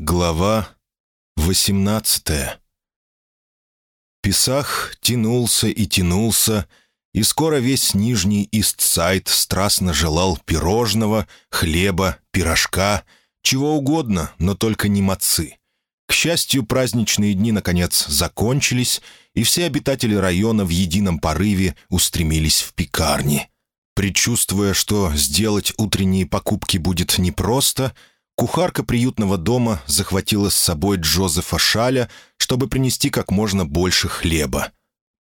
Глава 18 Песах тянулся и тянулся, и скоро весь нижний Истсайд страстно желал пирожного, хлеба, пирожка, чего угодно, но только не мацы. К счастью, праздничные дни, наконец, закончились, и все обитатели района в едином порыве устремились в пекарни. Предчувствуя, что сделать утренние покупки будет непросто, Кухарка приютного дома захватила с собой Джозефа Шаля, чтобы принести как можно больше хлеба.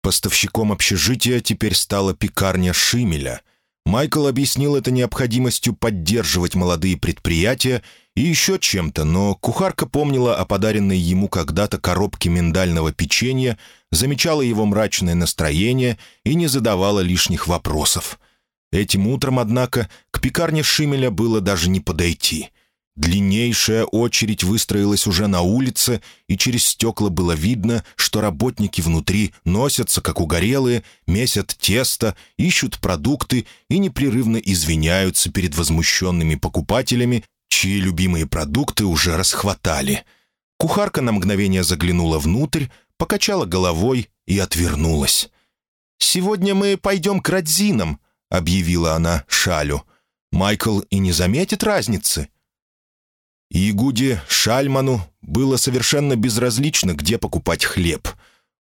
Поставщиком общежития теперь стала пекарня Шимеля. Майкл объяснил это необходимостью поддерживать молодые предприятия и еще чем-то, но кухарка помнила о подаренной ему когда-то коробке миндального печенья, замечала его мрачное настроение и не задавала лишних вопросов. Этим утром, однако, к пекарне Шимеля было даже не подойти — Длиннейшая очередь выстроилась уже на улице, и через стекла было видно, что работники внутри носятся, как угорелые, месят тесто, ищут продукты и непрерывно извиняются перед возмущенными покупателями, чьи любимые продукты уже расхватали. Кухарка на мгновение заглянула внутрь, покачала головой и отвернулась. «Сегодня мы пойдем к Радзинам», — объявила она Шалю. «Майкл и не заметит разницы». Ягуде Шальману было совершенно безразлично, где покупать хлеб.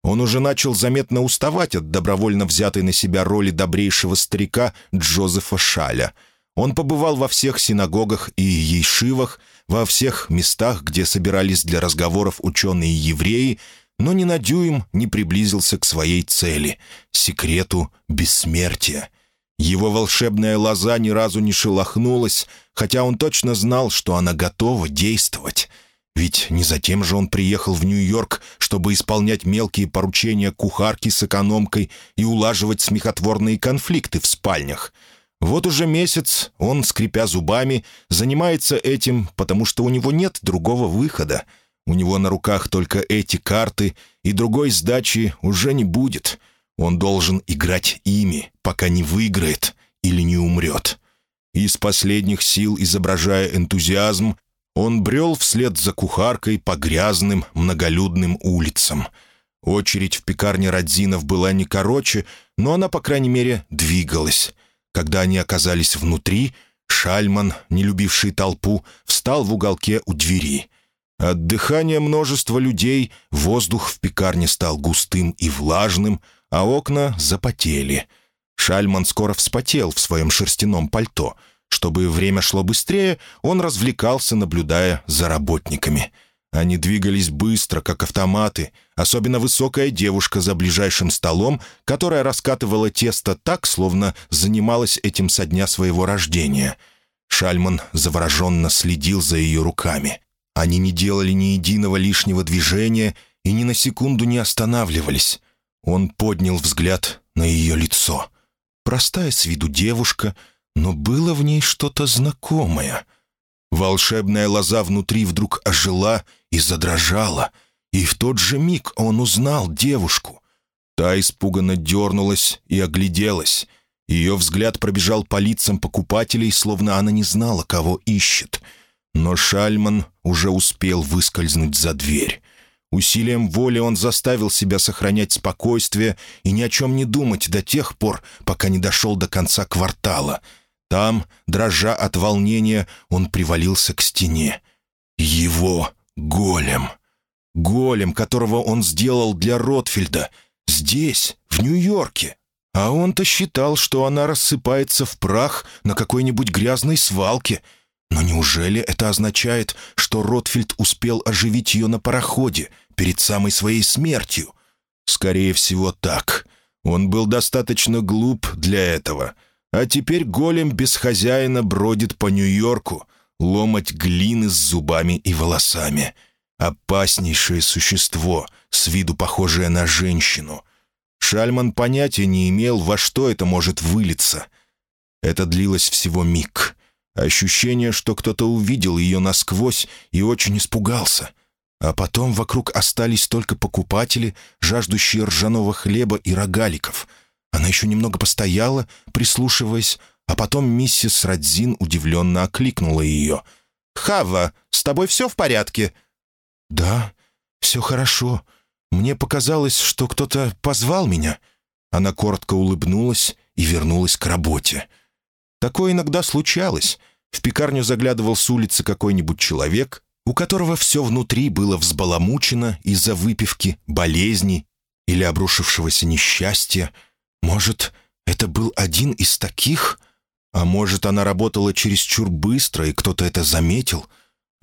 Он уже начал заметно уставать от добровольно взятой на себя роли добрейшего старика Джозефа Шаля. Он побывал во всех синагогах и ейшивах, во всех местах, где собирались для разговоров ученые-евреи, но ни на дюйм не приблизился к своей цели — секрету бессмертия. Его волшебная лоза ни разу не шелохнулась, хотя он точно знал, что она готова действовать. Ведь не затем же он приехал в Нью-Йорк, чтобы исполнять мелкие поручения кухарки с экономкой и улаживать смехотворные конфликты в спальнях. Вот уже месяц он, скрипя зубами, занимается этим, потому что у него нет другого выхода. У него на руках только эти карты, и другой сдачи уже не будет. Он должен играть ими, пока не выиграет или не умрет. Из последних сил, изображая энтузиазм, он брел вслед за кухаркой по грязным, многолюдным улицам. Очередь в пекарне Радзинов была не короче, но она, по крайней мере, двигалась. Когда они оказались внутри, Шальман, не любивший толпу, встал в уголке у двери. От дыхания множества людей воздух в пекарне стал густым и влажным, а окна запотели. Шальман скоро вспотел в своем шерстяном пальто. Чтобы время шло быстрее, он развлекался, наблюдая за работниками. Они двигались быстро, как автоматы, особенно высокая девушка за ближайшим столом, которая раскатывала тесто так, словно занималась этим со дня своего рождения. Шальман завороженно следил за ее руками. Они не делали ни единого лишнего движения и ни на секунду не останавливались. Он поднял взгляд на ее лицо. Простая с виду девушка, но было в ней что-то знакомое. Волшебная лоза внутри вдруг ожила и задрожала, и в тот же миг он узнал девушку. Та испуганно дернулась и огляделась. Ее взгляд пробежал по лицам покупателей, словно она не знала, кого ищет. Но Шальман уже успел выскользнуть за дверь. Усилием воли он заставил себя сохранять спокойствие и ни о чем не думать до тех пор, пока не дошел до конца квартала. Там, дрожа от волнения, он привалился к стене. Его голем. Голем, которого он сделал для Ротфельда. Здесь, в Нью-Йорке. А он-то считал, что она рассыпается в прах на какой-нибудь грязной свалке — но неужели это означает, что Ротфильд успел оживить ее на пароходе перед самой своей смертью? Скорее всего, так. Он был достаточно глуп для этого. А теперь голем без хозяина бродит по Нью-Йорку, ломать глины с зубами и волосами. Опаснейшее существо, с виду похожее на женщину. Шальман понятия не имел, во что это может вылиться. Это длилось всего миг. Ощущение, что кто-то увидел ее насквозь и очень испугался. А потом вокруг остались только покупатели, жаждущие ржаного хлеба и рогаликов. Она еще немного постояла, прислушиваясь, а потом миссис Радзин удивленно окликнула ее. «Хава, с тобой все в порядке? «Да, все хорошо. Мне показалось, что кто-то позвал меня». Она коротко улыбнулась и вернулась к работе. Такое иногда случалось. В пекарню заглядывал с улицы какой-нибудь человек, у которого все внутри было взбаламучено из-за выпивки, болезни или обрушившегося несчастья. Может, это был один из таких? А может, она работала чересчур быстро, и кто-то это заметил?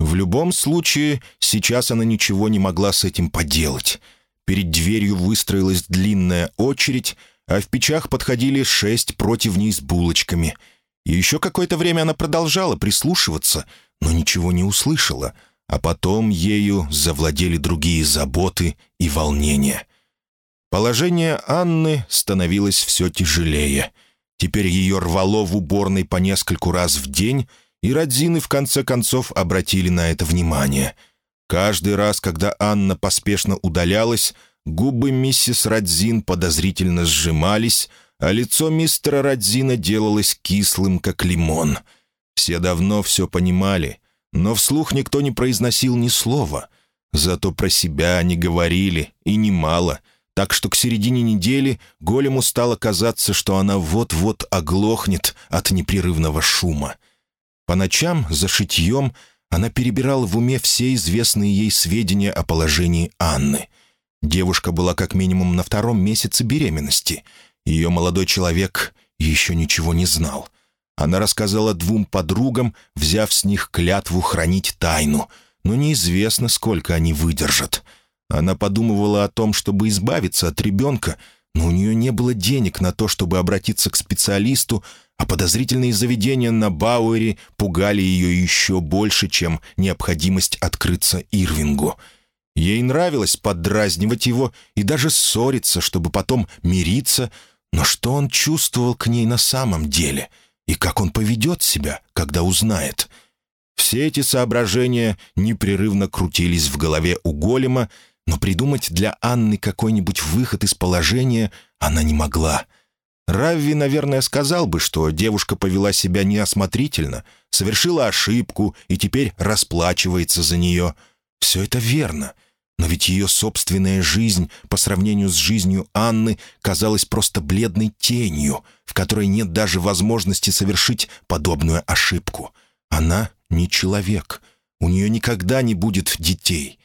В любом случае, сейчас она ничего не могла с этим поделать. Перед дверью выстроилась длинная очередь, а в печах подходили шесть противней с булочками. И еще какое-то время она продолжала прислушиваться, но ничего не услышала, а потом ею завладели другие заботы и волнения. Положение Анны становилось все тяжелее. Теперь ее рвало в уборной по нескольку раз в день, и Родзины в конце концов обратили на это внимание — Каждый раз, когда Анна поспешно удалялась, губы миссис Радзин подозрительно сжимались, а лицо мистера Радзина делалось кислым, как лимон. Все давно все понимали, но вслух никто не произносил ни слова. Зато про себя они говорили, и немало, так что к середине недели Голему стало казаться, что она вот-вот оглохнет от непрерывного шума. По ночам за шитьем – она перебирала в уме все известные ей сведения о положении Анны. Девушка была как минимум на втором месяце беременности. Ее молодой человек еще ничего не знал. Она рассказала двум подругам, взяв с них клятву хранить тайну, но неизвестно, сколько они выдержат. Она подумывала о том, чтобы избавиться от ребенка, но у нее не было денег на то, чтобы обратиться к специалисту, а подозрительные заведения на Бауэре пугали ее еще больше, чем необходимость открыться Ирвингу. Ей нравилось поддразнивать его и даже ссориться, чтобы потом мириться, но что он чувствовал к ней на самом деле и как он поведет себя, когда узнает? Все эти соображения непрерывно крутились в голове у голема, но придумать для Анны какой-нибудь выход из положения она не могла — Равви, наверное, сказал бы, что девушка повела себя неосмотрительно, совершила ошибку и теперь расплачивается за нее. Все это верно. Но ведь ее собственная жизнь по сравнению с жизнью Анны казалась просто бледной тенью, в которой нет даже возможности совершить подобную ошибку. Она не человек. У нее никогда не будет детей.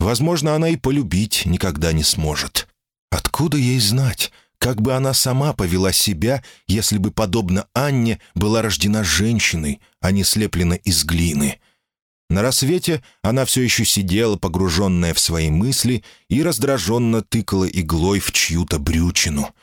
Возможно, она и полюбить никогда не сможет. Откуда ей знать? Как бы она сама повела себя, если бы, подобно Анне, была рождена женщиной, а не слеплена из глины? На рассвете она все еще сидела, погруженная в свои мысли, и раздраженно тыкала иглой в чью-то брючину.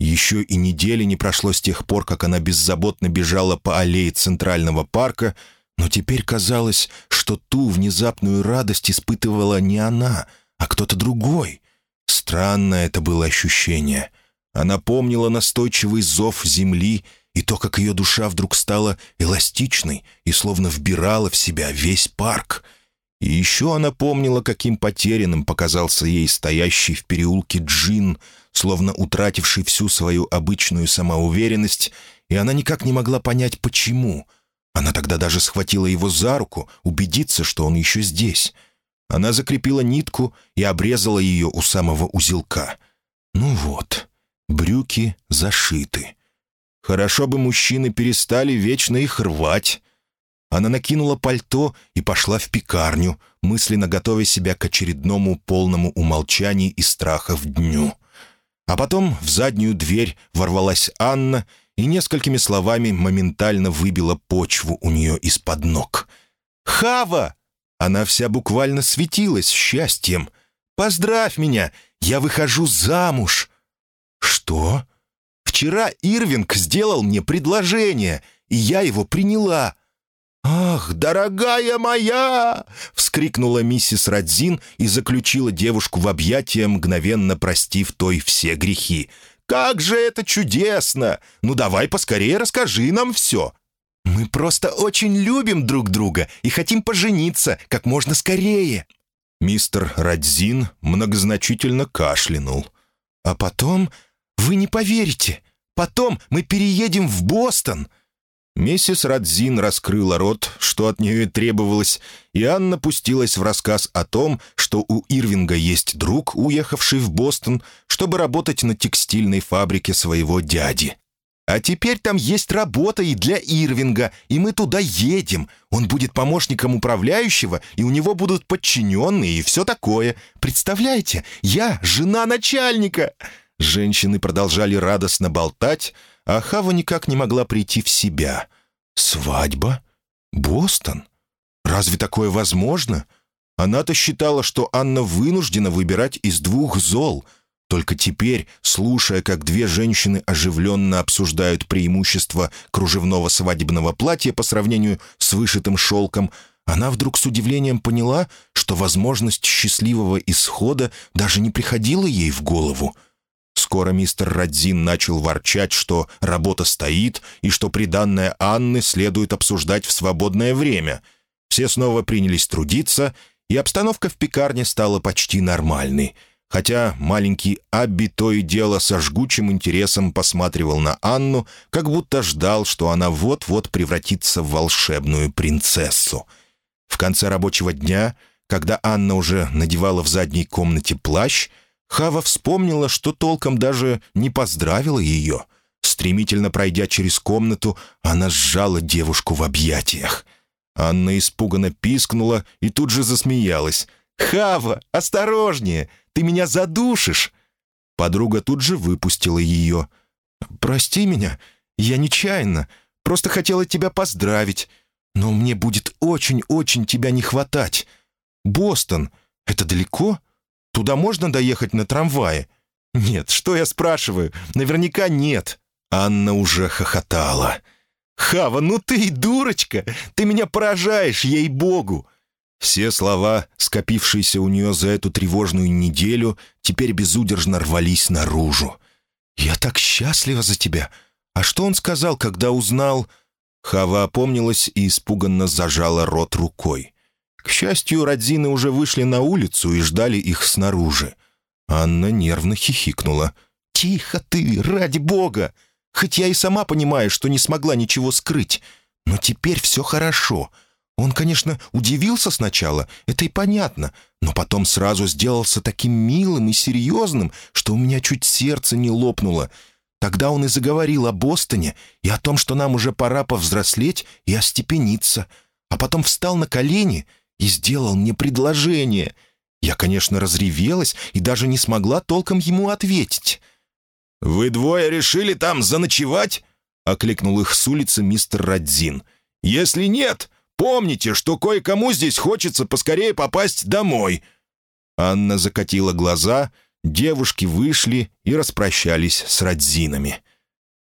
Еще и недели не прошло с тех пор, как она беззаботно бежала по аллее Центрального парка, но теперь казалось, что ту внезапную радость испытывала не она, а кто-то другой. Странное это было ощущение — она помнила настойчивый зов земли и то, как ее душа вдруг стала эластичной и словно вбирала в себя весь парк. И еще она помнила, каким потерянным показался ей стоящий в переулке Джин, словно утративший всю свою обычную самоуверенность, и она никак не могла понять, почему. Она тогда даже схватила его за руку, убедиться, что он еще здесь. Она закрепила нитку и обрезала ее у самого узелка. «Ну вот», Брюки зашиты. Хорошо бы мужчины перестали вечно их рвать. Она накинула пальто и пошла в пекарню, мысленно готовя себя к очередному полному умолчанию и страхов дню. А потом в заднюю дверь ворвалась Анна и несколькими словами моментально выбила почву у нее из-под ног. «Хава!» Она вся буквально светилась счастьем. «Поздравь меня! Я выхожу замуж!» «Что?» «Вчера Ирвинг сделал мне предложение, и я его приняла». «Ах, дорогая моя!» — вскрикнула миссис Радзин и заключила девушку в объятия, мгновенно простив той все грехи. «Как же это чудесно! Ну давай поскорее расскажи нам все!» «Мы просто очень любим друг друга и хотим пожениться как можно скорее!» Мистер Радзин многозначительно кашлянул. «А потом вы не поверите. Потом мы переедем в Бостон». Миссис Радзин раскрыла рот, что от нее требовалось, и Анна пустилась в рассказ о том, что у Ирвинга есть друг, уехавший в Бостон, чтобы работать на текстильной фабрике своего дяди. «А теперь там есть работа и для Ирвинга, и мы туда едем. Он будет помощником управляющего, и у него будут подчиненные и все такое. Представляете, я жена начальника!» Женщины продолжали радостно болтать, а Хава никак не могла прийти в себя. «Свадьба? Бостон? Разве такое возможно?» Она-то считала, что Анна вынуждена выбирать из двух зол. Только теперь, слушая, как две женщины оживленно обсуждают преимущества кружевного свадебного платья по сравнению с вышитым шелком, она вдруг с удивлением поняла, что возможность счастливого исхода даже не приходила ей в голову — Скоро мистер Радзин начал ворчать, что работа стоит и что приданное Анны следует обсуждать в свободное время. Все снова принялись трудиться, и обстановка в пекарне стала почти нормальной. Хотя маленький Абби то и дело со жгучим интересом посматривал на Анну, как будто ждал, что она вот-вот превратится в волшебную принцессу. В конце рабочего дня, когда Анна уже надевала в задней комнате плащ, Хава вспомнила, что толком даже не поздравила ее. Стремительно пройдя через комнату, она сжала девушку в объятиях. Анна испуганно пискнула и тут же засмеялась. «Хава, осторожнее! Ты меня задушишь!» Подруга тут же выпустила ее. «Прости меня, я нечаянно. Просто хотела тебя поздравить. Но мне будет очень-очень тебя не хватать. Бостон — это далеко?» Туда можно доехать на трамвае?» «Нет, что я спрашиваю? Наверняка нет». Анна уже хохотала. «Хава, ну ты и дурочка! Ты меня поражаешь, ей-богу!» Все слова, скопившиеся у нее за эту тревожную неделю, теперь безудержно рвались наружу. «Я так счастлива за тебя! А что он сказал, когда узнал...» Хава опомнилась и испуганно зажала рот рукой. К счастью, Родзины уже вышли на улицу и ждали их снаружи. Анна нервно хихикнула. «Тихо ты, ради бога! Хоть я и сама понимаю, что не смогла ничего скрыть. Но теперь все хорошо. Он, конечно, удивился сначала, это и понятно, но потом сразу сделался таким милым и серьезным, что у меня чуть сердце не лопнуло. Тогда он и заговорил о Бостоне и о том, что нам уже пора повзрослеть и остепениться. А потом встал на колени — и сделал мне предложение. Я, конечно, разревелась и даже не смогла толком ему ответить. «Вы двое решили там заночевать?» — окликнул их с улицы мистер Радзин. «Если нет, помните, что кое-кому здесь хочется поскорее попасть домой». Анна закатила глаза, девушки вышли и распрощались с Радзинами.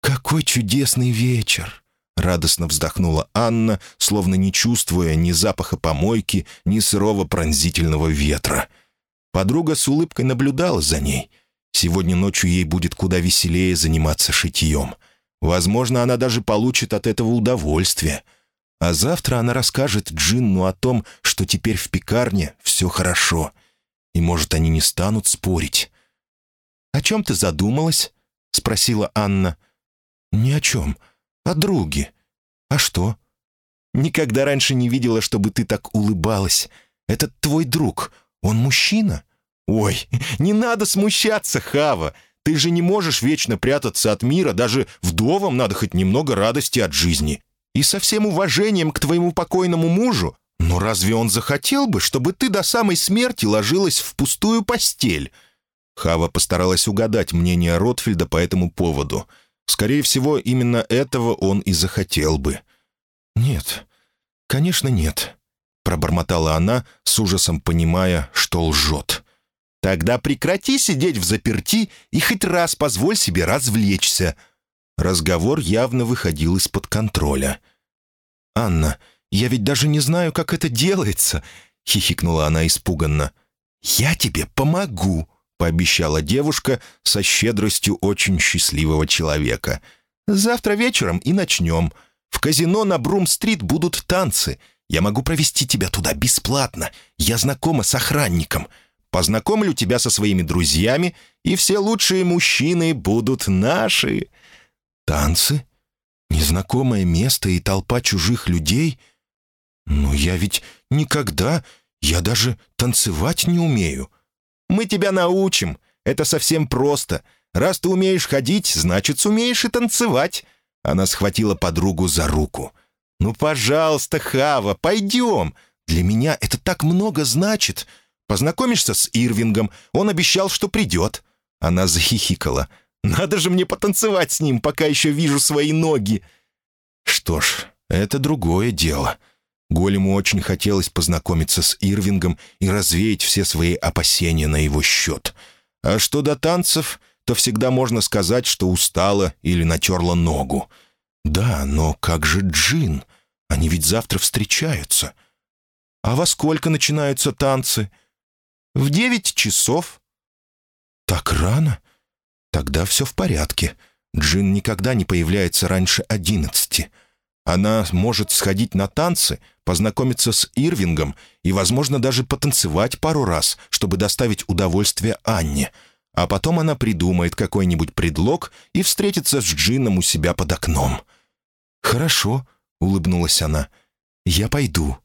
«Какой чудесный вечер!» — радостно вздохнула Анна, словно не чувствуя ни запаха помойки, ни сырого пронзительного ветра. Подруга с улыбкой наблюдала за ней. Сегодня ночью ей будет куда веселее заниматься шитьем. Возможно, она даже получит от этого удовольствие. А завтра она расскажет Джинну о том, что теперь в пекарне все хорошо. И, может, они не станут спорить. «О чем ты задумалась?» — спросила Анна. «Ни о чем», «О друге. А что?» «Никогда раньше не видела, чтобы ты так улыбалась. Этот твой друг, он мужчина?» «Ой, не надо смущаться, Хава. Ты же не можешь вечно прятаться от мира, даже вдовам надо хоть немного радости от жизни. И со всем уважением к твоему покойному мужу, но разве он захотел бы, чтобы ты до самой смерти ложилась в пустую постель?» Хава постаралась угадать мнение Ротфельда по этому поводу — Скорее всего, именно этого он и захотел бы. «Нет, конечно, нет», — пробормотала она, с ужасом понимая, что лжет. «Тогда прекрати сидеть в заперти и хоть раз позволь себе развлечься». Разговор явно выходил из-под контроля. «Анна, я ведь даже не знаю, как это делается», — хихикнула она испуганно. «Я тебе помогу», — пообещала девушка со щедростью очень счастливого человека. «Завтра вечером и начнем. В казино на Брум-стрит будут танцы. Я могу провести тебя туда бесплатно. Я знакома с охранником. Познакомлю тебя со своими друзьями, и все лучшие мужчины будут наши». «Танцы? Незнакомое место и толпа чужих людей? Но я ведь никогда, я даже танцевать не умею. Мы тебя научим. Это совсем просто. Раз ты умеешь ходить, значит, сумеешь и танцевать». Она схватила подругу за руку. «Ну, пожалуйста, Хава, пойдем. Для меня это так много значит. Познакомишься с Ирвингом. Он обещал, что придет». Она захихикала. «Надо же мне потанцевать с ним, пока еще вижу свои ноги». Что ж, это другое дело. Голему очень хотелось познакомиться с Ирвингом и развеять все свои опасения на его счет. А что до танцев, то всегда можно сказать, что устала или натерла ногу. Да, но как же Джин? Они ведь завтра встречаются. А во сколько начинаются танцы? В девять часов. Так рано? Тогда все в порядке. Джин никогда не появляется раньше одиннадцати. Она может сходить на танцы, познакомиться с Ирвингом и, возможно, даже потанцевать пару раз, чтобы доставить удовольствие Анне. А потом она придумает какой-нибудь предлог и встретится с Джином у себя под окном. «Хорошо», — улыбнулась она. «Я пойду».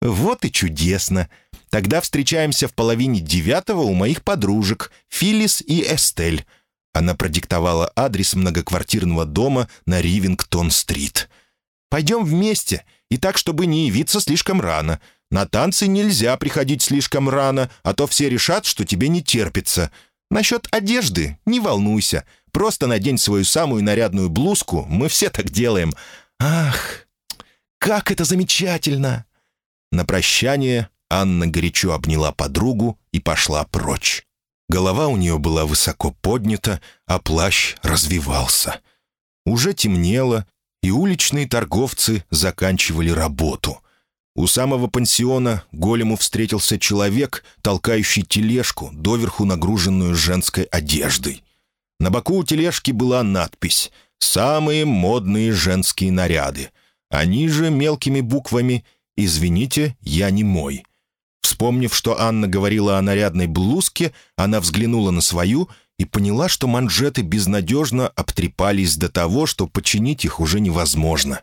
«Вот и чудесно. Тогда встречаемся в половине девятого у моих подружек, Филлис и Эстель». Она продиктовала адрес многоквартирного дома на Ривингтон-стрит. Пойдем вместе, и так, чтобы не явиться слишком рано. На танцы нельзя приходить слишком рано, а то все решат, что тебе не терпится. Насчет одежды не волнуйся. Просто надень свою самую нарядную блузку, мы все так делаем. Ах, как это замечательно!» На прощание Анна горячо обняла подругу и пошла прочь. Голова у нее была высоко поднята, а плащ развивался. Уже темнело, и уличные торговцы заканчивали работу. У самого пансиона голему встретился человек, толкающий тележку, доверху нагруженную женской одеждой. На боку у тележки была надпись «Самые модные женские наряды», а ниже мелкими буквами «Извините, я не мой». Вспомнив, что Анна говорила о нарядной блузке, она взглянула на свою — и поняла, что манжеты безнадежно обтрепались до того, что починить их уже невозможно.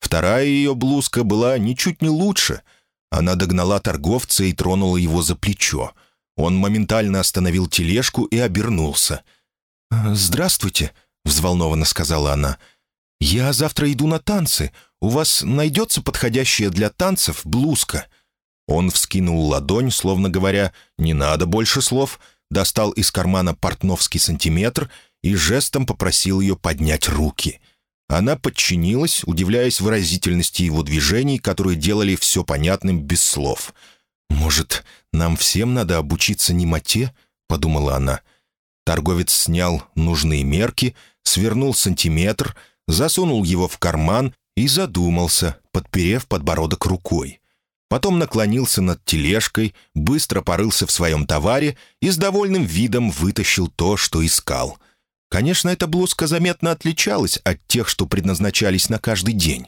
Вторая ее блузка была ничуть не лучше. Она догнала торговца и тронула его за плечо. Он моментально остановил тележку и обернулся. «Здравствуйте», — взволнованно сказала она. «Я завтра иду на танцы. У вас найдется подходящая для танцев блузка?» Он вскинул ладонь, словно говоря, «Не надо больше слов», достал из кармана портновский сантиметр и жестом попросил ее поднять руки. Она подчинилась, удивляясь выразительности его движений, которые делали все понятным без слов. «Может, нам всем надо обучиться немоте?» — подумала она. Торговец снял нужные мерки, свернул сантиметр, засунул его в карман и задумался, подперев подбородок рукой. Потом наклонился над тележкой, быстро порылся в своем товаре и с довольным видом вытащил то, что искал. Конечно, эта блузка заметно отличалась от тех, что предназначались на каждый день.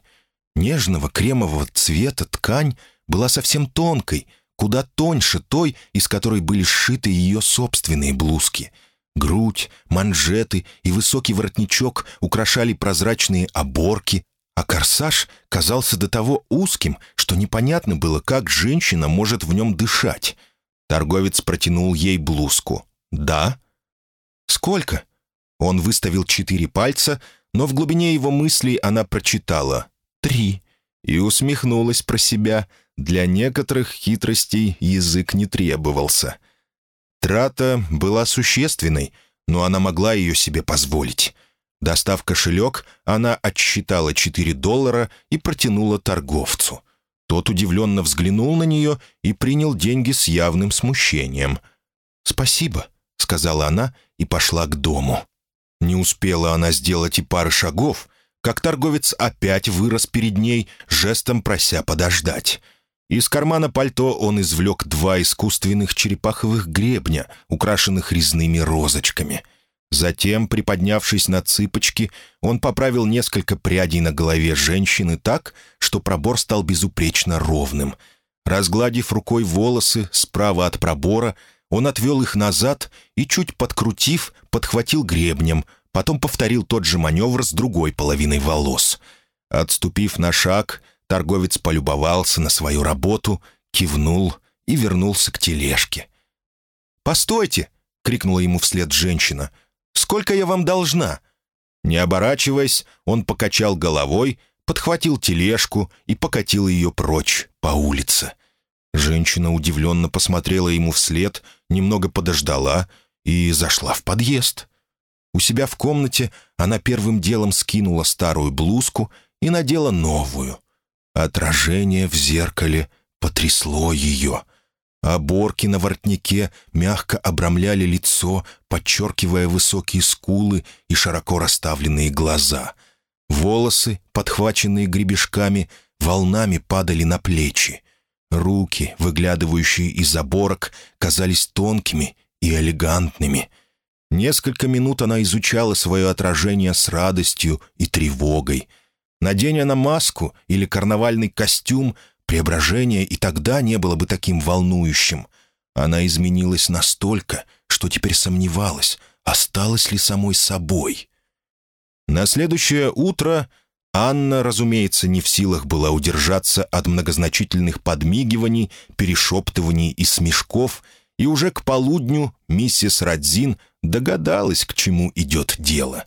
Нежного кремового цвета ткань была совсем тонкой, куда тоньше той, из которой были сшиты ее собственные блузки. Грудь, манжеты и высокий воротничок украшали прозрачные оборки, а корсаж казался до того узким, что непонятно было, как женщина может в нем дышать. Торговец протянул ей блузку. «Да?» «Сколько?» Он выставил четыре пальца, но в глубине его мыслей она прочитала «три» и усмехнулась про себя. Для некоторых хитростей язык не требовался. Трата была существенной, но она могла ее себе позволить. Достав кошелек, она отсчитала 4 доллара и протянула торговцу. Тот удивленно взглянул на нее и принял деньги с явным смущением. «Спасибо», — сказала она и пошла к дому. Не успела она сделать и пары шагов, как торговец опять вырос перед ней, жестом прося подождать. Из кармана пальто он извлек два искусственных черепаховых гребня, украшенных резными розочками — Затем, приподнявшись на цыпочки, он поправил несколько прядей на голове женщины так, что пробор стал безупречно ровным. Разгладив рукой волосы справа от пробора, он отвел их назад и, чуть подкрутив, подхватил гребнем, потом повторил тот же маневр с другой половиной волос. Отступив на шаг, торговец полюбовался на свою работу, кивнул и вернулся к тележке. «Постойте!» — крикнула ему вслед женщина. «Сколько я вам должна?» Не оборачиваясь, он покачал головой, подхватил тележку и покатил ее прочь по улице. Женщина удивленно посмотрела ему вслед, немного подождала и зашла в подъезд. У себя в комнате она первым делом скинула старую блузку и надела новую. Отражение в зеркале потрясло ее. Оборки на воротнике мягко обрамляли лицо, подчеркивая высокие скулы и широко расставленные глаза. Волосы, подхваченные гребешками, волнами падали на плечи. Руки, выглядывающие из оборок, казались тонкими и элегантными. Несколько минут она изучала свое отражение с радостью и тревогой. Надень она маску или карнавальный костюм, преображение и тогда не было бы таким волнующим. Она изменилась настолько, что теперь сомневалась, осталась ли самой собой. На следующее утро Анна, разумеется, не в силах была удержаться от многозначительных подмигиваний, перешептываний и смешков, и уже к полудню миссис Радзин догадалась, к чему идет дело.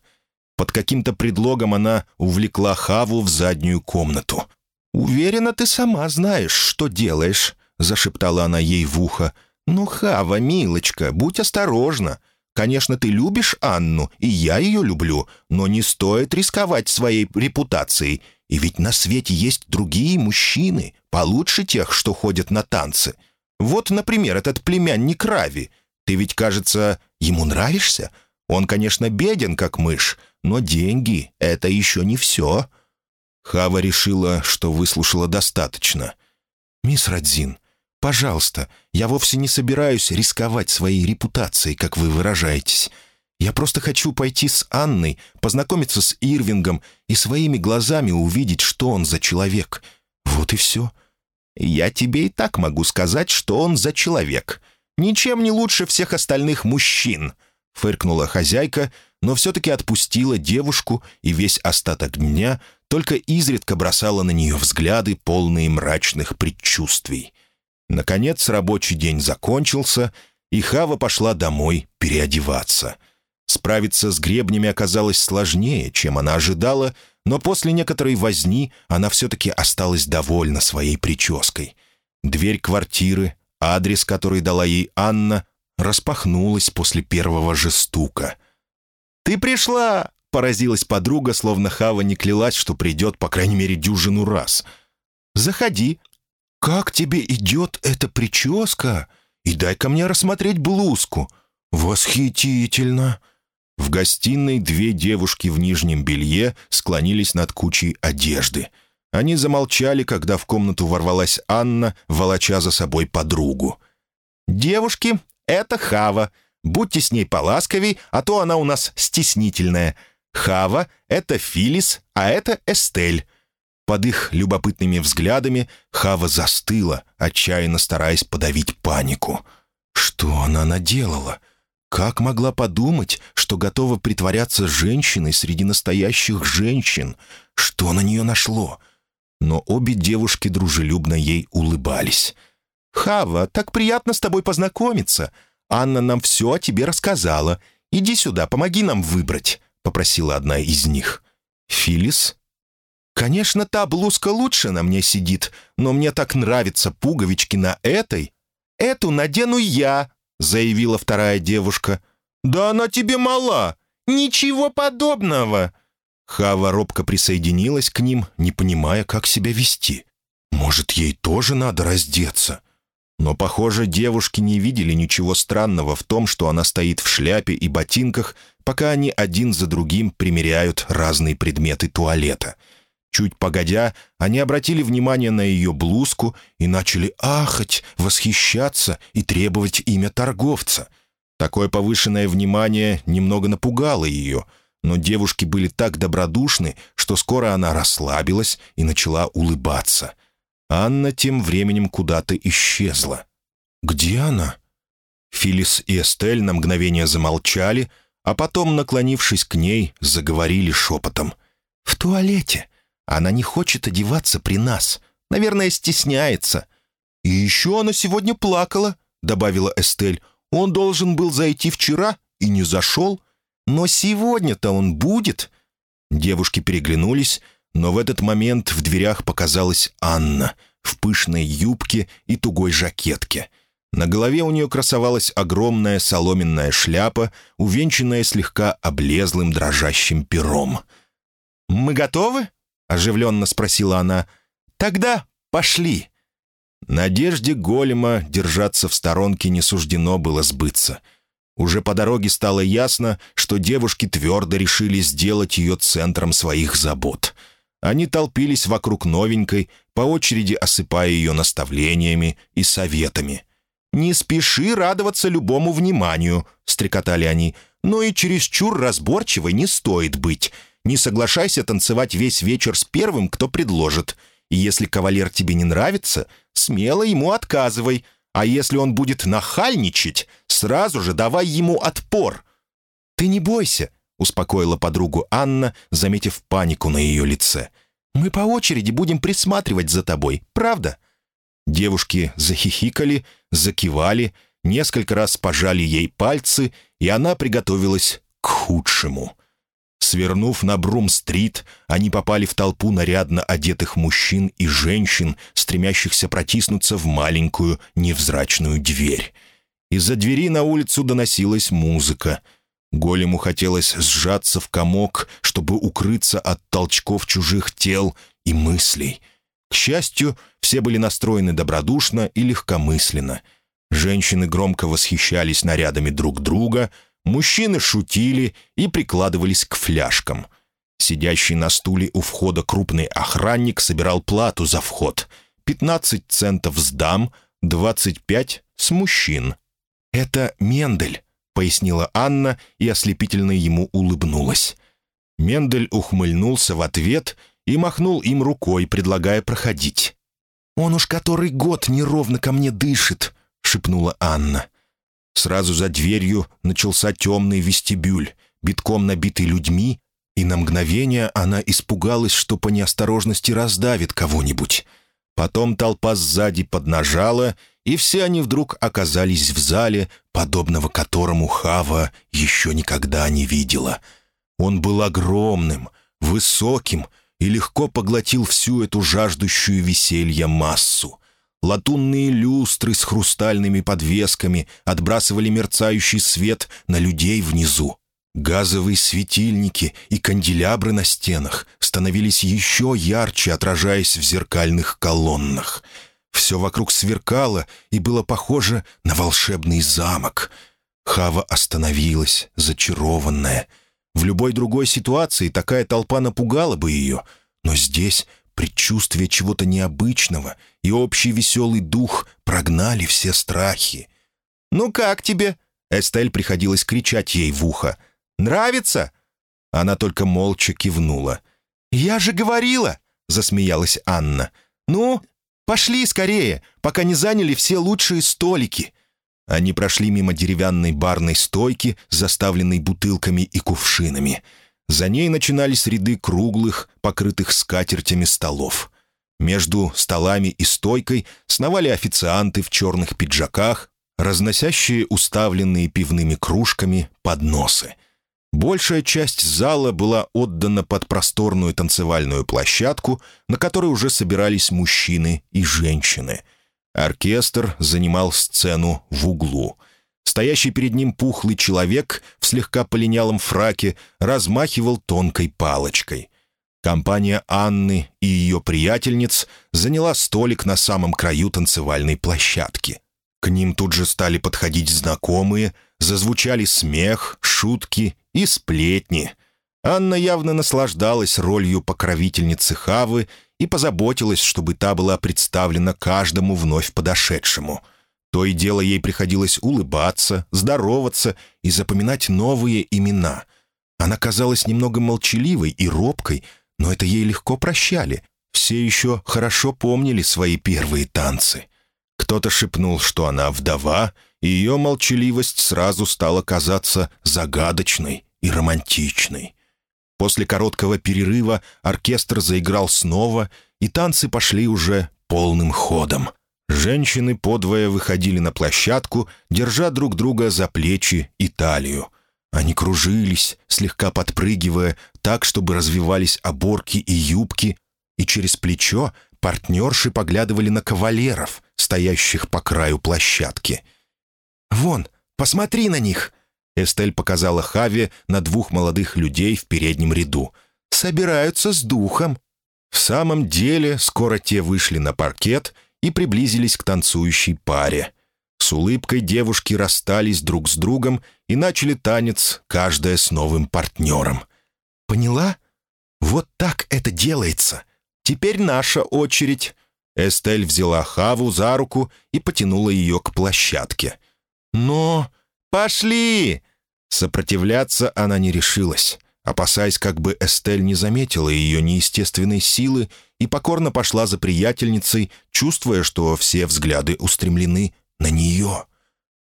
Под каким-то предлогом она увлекла Хаву в заднюю комнату. «Уверена, ты сама знаешь, что делаешь», — зашептала она ей в ухо. «Ну, Хава, милочка, будь осторожна. Конечно, ты любишь Анну, и я ее люблю, но не стоит рисковать своей репутацией. И ведь на свете есть другие мужчины, получше тех, что ходят на танцы. Вот, например, этот племянник Рави. Ты ведь, кажется, ему нравишься? Он, конечно, беден, как мышь, но деньги — это еще не все». Хава решила, что выслушала достаточно. «Мисс Радзин, Пожалуйста, я вовсе не собираюсь рисковать своей репутацией, как вы выражаетесь. Я просто хочу пойти с Анной, познакомиться с Ирвингом и своими глазами увидеть, что он за человек. Вот и все. Я тебе и так могу сказать, что он за человек. Ничем не лучше всех остальных мужчин», — фыркнула хозяйка, но все-таки отпустила девушку и весь остаток дня только изредка бросала на нее взгляды, полные мрачных предчувствий. Наконец рабочий день закончился, и Хава пошла домой переодеваться. Справиться с гребнями оказалось сложнее, чем она ожидала, но после некоторой возни она все-таки осталась довольна своей прической. Дверь квартиры, адрес, который дала ей Анна, распахнулась после первого же стука. «Ты пришла!» — поразилась подруга, словно Хава не клялась, что придет, по крайней мере, дюжину раз. «Заходи», «Как тебе идет эта прическа? И дай-ка мне рассмотреть блузку. Восхитительно!» В гостиной две девушки в нижнем белье склонились над кучей одежды. Они замолчали, когда в комнату ворвалась Анна, волоча за собой подругу. «Девушки, это Хава. Будьте с ней поласковей, а то она у нас стеснительная. Хава — это Филис, а это Эстель. Под их любопытными взглядами Хава застыла, отчаянно стараясь подавить панику. Что она наделала? Как могла подумать, что готова притворяться женщиной среди настоящих женщин? Что на нее нашло? Но обе девушки дружелюбно ей улыбались. «Хава, так приятно с тобой познакомиться. Анна нам все о тебе рассказала. Иди сюда, помоги нам выбрать», — попросила одна из них. Филис Конечно, та блузка лучше на мне сидит, но мне так нравятся пуговички на этой. Эту надену я», — заявила вторая девушка. «Да она тебе мала! Ничего подобного!» Хава робко присоединилась к ним, не понимая, как себя вести. «Может, ей тоже надо раздеться?» Но, похоже, девушки не видели ничего странного в том, что она стоит в шляпе и ботинках, пока они один за другим примеряют разные предметы туалета — Чуть погодя, они обратили внимание на ее блузку и начали ахать, восхищаться и требовать имя торговца. Такое повышенное внимание немного напугало ее, но девушки были так добродушны, что скоро она расслабилась и начала улыбаться. Анна тем временем куда-то исчезла. «Где она?» Филис и Эстель на мгновение замолчали, а потом, наклонившись к ней, заговорили шепотом. «В туалете. Она не хочет одеваться при нас. Наверное, стесняется». «И еще она сегодня плакала», — добавила Эстель. «Он должен был зайти вчера и не зашел. Но сегодня-то он будет». Девушки переглянулись, но в этот момент в дверях показалась Анна в пышной юбке и тугой жакетке — на голове у нее красовалась огромная соломенная шляпа, увенчанная слегка облезлым дрожащим пером. «Мы готовы?» — оживленно спросила она. «Тогда пошли». Надежде голема держаться в сторонке не суждено было сбыться. Уже по дороге стало ясно, что девушки твердо решили сделать ее центром своих забот. Они толпились вокруг новенькой, по очереди осыпая ее наставлениями и советами. «Не спеши радоваться любому вниманию», — стрекотали они. «Но и чересчур разборчивой не стоит быть. Не соглашайся танцевать весь вечер с первым, кто предложит. И если кавалер тебе не нравится, смело ему отказывай. А если он будет нахальничать, сразу же давай ему отпор». «Ты не бойся», — успокоила подругу Анна, заметив панику на ее лице. «Мы по очереди будем присматривать за тобой, правда?» Девушки захихикали, закивали, несколько раз пожали ей пальцы, и она приготовилась к худшему. Свернув на Брум-стрит, они попали в толпу нарядно одетых мужчин и женщин, стремящихся протиснуться в маленькую невзрачную дверь. Из-за двери на улицу доносилась музыка. Голему хотелось сжаться в комок, чтобы укрыться от толчков чужих тел и мыслей — к счастью, все были настроены добродушно и легкомысленно. Женщины громко восхищались нарядами друг друга, мужчины шутили и прикладывались к фляжкам. Сидящий на стуле у входа крупный охранник собирал плату за вход. 15 центов с дам, 25 с мужчин. «Это Мендель», — пояснила Анна и ослепительно ему улыбнулась. Мендель ухмыльнулся в ответ и махнул им рукой, предлагая проходить. «Он уж который год неровно ко мне дышит», — шепнула Анна. Сразу за дверью начался темный вестибюль, битком набитый людьми, и на мгновение она испугалась, что по неосторожности раздавит кого-нибудь. Потом толпа сзади поднажала, и все они вдруг оказались в зале, подобного которому Хава еще никогда не видела. Он был огромным, высоким, и легко поглотил всю эту жаждущую веселья массу. Латунные люстры с хрустальными подвесками отбрасывали мерцающий свет на людей внизу. Газовые светильники и канделябры на стенах становились еще ярче, отражаясь в зеркальных колоннах. Все вокруг сверкало и было похоже на волшебный замок. Хава остановилась, зачарованная — в любой другой ситуации такая толпа напугала бы ее, но здесь предчувствие чего-то необычного и общий веселый дух прогнали все страхи. «Ну как тебе?» Эстель приходилось кричать ей в ухо. «Нравится?» Она только молча кивнула. «Я же говорила!» — засмеялась Анна. «Ну, пошли скорее, пока не заняли все лучшие столики». Они прошли мимо деревянной барной стойки, заставленной бутылками и кувшинами. За ней начинались ряды круглых, покрытых скатертями столов. Между столами и стойкой сновали официанты в черных пиджаках, разносящие уставленные пивными кружками подносы. Большая часть зала была отдана под просторную танцевальную площадку, на которой уже собирались мужчины и женщины — Оркестр занимал сцену в углу. Стоящий перед ним пухлый человек в слегка полинялом фраке размахивал тонкой палочкой. Компания Анны и ее приятельниц заняла столик на самом краю танцевальной площадки. К ним тут же стали подходить знакомые, зазвучали смех, шутки и сплетни. Анна явно наслаждалась ролью покровительницы Хавы и позаботилась, чтобы та была представлена каждому вновь подошедшему. То и дело ей приходилось улыбаться, здороваться и запоминать новые имена. Она казалась немного молчаливой и робкой, но это ей легко прощали. Все еще хорошо помнили свои первые танцы. Кто-то шепнул, что она вдова, и ее молчаливость сразу стала казаться загадочной и романтичной. После короткого перерыва оркестр заиграл снова, и танцы пошли уже полным ходом. Женщины подвое выходили на площадку, держа друг друга за плечи и талию. Они кружились, слегка подпрыгивая, так, чтобы развивались оборки и юбки, и через плечо партнерши поглядывали на кавалеров, стоящих по краю площадки. «Вон, посмотри на них!» Эстель показала Хаве на двух молодых людей в переднем ряду. «Собираются с духом». В самом деле, скоро те вышли на паркет и приблизились к танцующей паре. С улыбкой девушки расстались друг с другом и начали танец, каждая с новым партнером. «Поняла? Вот так это делается. Теперь наша очередь». Эстель взяла Хаву за руку и потянула ее к площадке. «Но... Пошли!» Сопротивляться она не решилась, опасаясь, как бы Эстель не заметила ее неестественной силы и покорно пошла за приятельницей, чувствуя, что все взгляды устремлены на нее.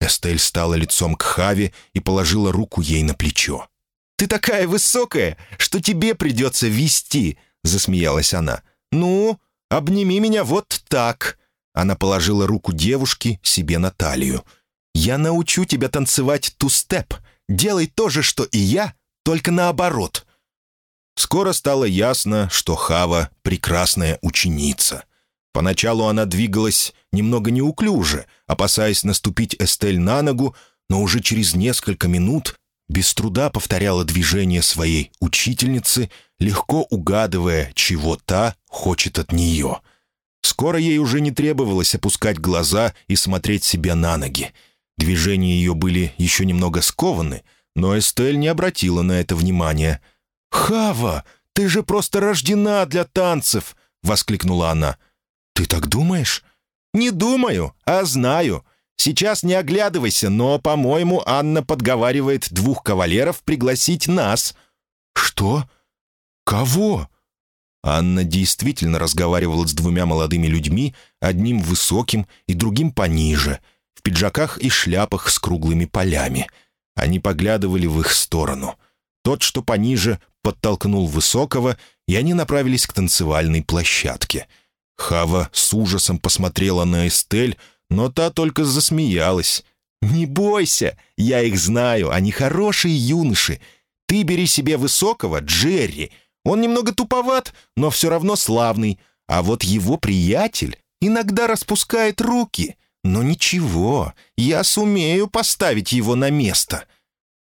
Эстель стала лицом к Хаве и положила руку ей на плечо. «Ты такая высокая, что тебе придется вести», — засмеялась она. «Ну, обними меня вот так». Она положила руку девушки себе на талию. «Я научу тебя танцевать ту-степ. Делай то же, что и я, только наоборот». Скоро стало ясно, что Хава — прекрасная ученица. Поначалу она двигалась немного неуклюже, опасаясь наступить Эстель на ногу, но уже через несколько минут без труда повторяла движение своей учительницы, легко угадывая, чего та хочет от нее. Скоро ей уже не требовалось опускать глаза и смотреть себе на ноги. Движения ее были еще немного скованы, но Эстель не обратила на это внимания. «Хава, ты же просто рождена для танцев!» — воскликнула она. «Ты так думаешь?» «Не думаю, а знаю. Сейчас не оглядывайся, но, по-моему, Анна подговаривает двух кавалеров пригласить нас». «Что? Кого?» Анна действительно разговаривала с двумя молодыми людьми, одним высоким и другим пониже — в пиджаках и шляпах с круглыми полями. Они поглядывали в их сторону. Тот, что пониже, подтолкнул высокого, и они направились к танцевальной площадке. Хава с ужасом посмотрела на Эстель, но та только засмеялась. «Не бойся, я их знаю, они хорошие юноши. Ты бери себе высокого, Джерри. Он немного туповат, но все равно славный. А вот его приятель иногда распускает руки. Но ничего, я сумею поставить его на место».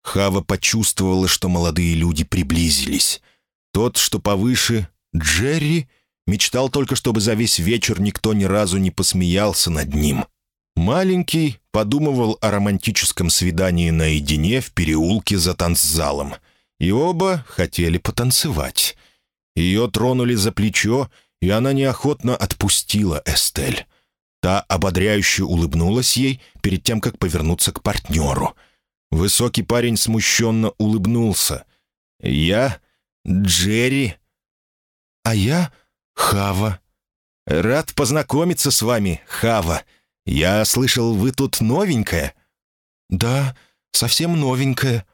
Хава почувствовала, что молодые люди приблизились. Тот, что повыше, Джерри, мечтал только, чтобы за весь вечер никто ни разу не посмеялся над ним. Маленький подумывал о романтическом свидании наедине в переулке за танцзалом. И оба хотели потанцевать. Ее тронули за плечо, и она неохотно отпустила Эстель. Та ободряюще улыбнулась ей перед тем, как повернуться к партнеру. Высокий парень смущенно улыбнулся. «Я Джерри». «А я Хава». «Рад познакомиться с вами, Хава. Я слышал, вы тут новенькая». «Да, совсем новенькая».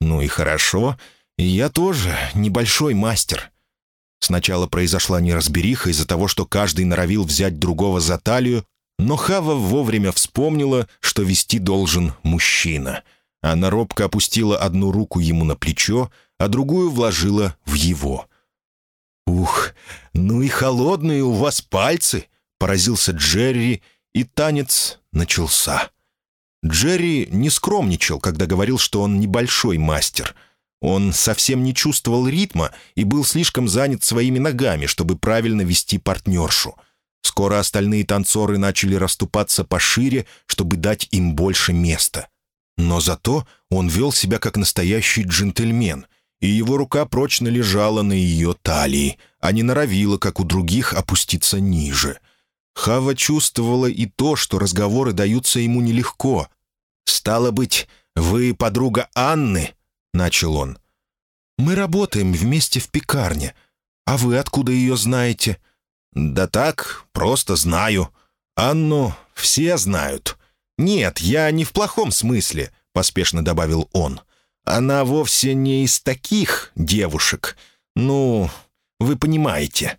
«Ну и хорошо. Я тоже небольшой мастер». Сначала произошла неразбериха из-за того, что каждый норовил взять другого за талию, но Хава вовремя вспомнила, что вести должен мужчина. Она робко опустила одну руку ему на плечо, а другую вложила в его. «Ух, ну и холодные у вас пальцы!» — поразился Джерри, и танец начался. Джерри не скромничал, когда говорил, что он небольшой мастер — он совсем не чувствовал ритма и был слишком занят своими ногами, чтобы правильно вести партнершу. Скоро остальные танцоры начали расступаться пошире, чтобы дать им больше места. Но зато он вел себя как настоящий джентльмен, и его рука прочно лежала на ее талии, а не норовила, как у других, опуститься ниже. Хава чувствовала и то, что разговоры даются ему нелегко. «Стало быть, вы подруга Анны?» Начал он. «Мы работаем вместе в пекарне. А вы откуда ее знаете?» «Да так, просто знаю. Анну все знают. «Нет, я не в плохом смысле», — поспешно добавил он. «Она вовсе не из таких девушек. Ну, вы понимаете».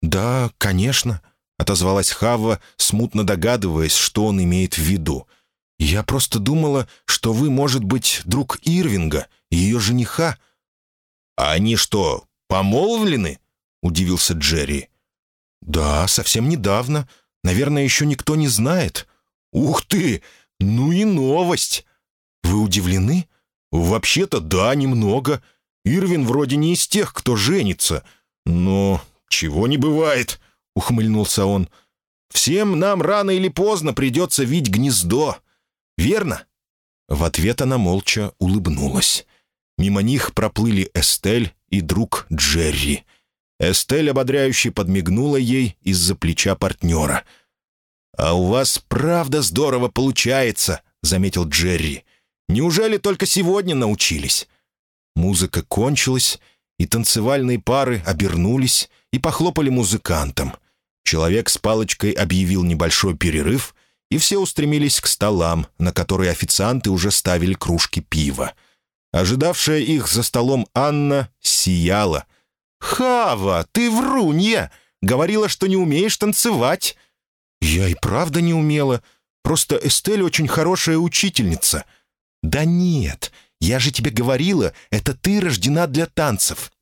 «Да, конечно», — отозвалась Хавва, смутно догадываясь, что он имеет в виду. «Я просто думала, что вы, может быть, друг Ирвинга, ее жениха». «А они что, помолвлены?» — удивился Джерри. «Да, совсем недавно. Наверное, еще никто не знает». «Ух ты! Ну и новость!» «Вы удивлены?» «Вообще-то да, немного. Ирвин вроде не из тех, кто женится. Но чего не бывает», — ухмыльнулся он. «Всем нам рано или поздно придется видеть гнездо. Верно?» В ответ она молча улыбнулась. Мимо них проплыли Эстель и друг Джерри. Эстель ободряюще подмигнула ей из-за плеча партнера. «А у вас правда здорово получается», — заметил Джерри. «Неужели только сегодня научились?» Музыка кончилась, и танцевальные пары обернулись и похлопали музыкантам. Человек с палочкой объявил небольшой перерыв, и все устремились к столам, на которые официанты уже ставили кружки пива. Ожидавшая их за столом Анна сияла. «Хава, ты врунья! Говорила, что не умеешь танцевать!» «Я и правда не умела. Просто Эстель очень хорошая учительница». «Да нет, я же тебе говорила, это ты рождена для танцев».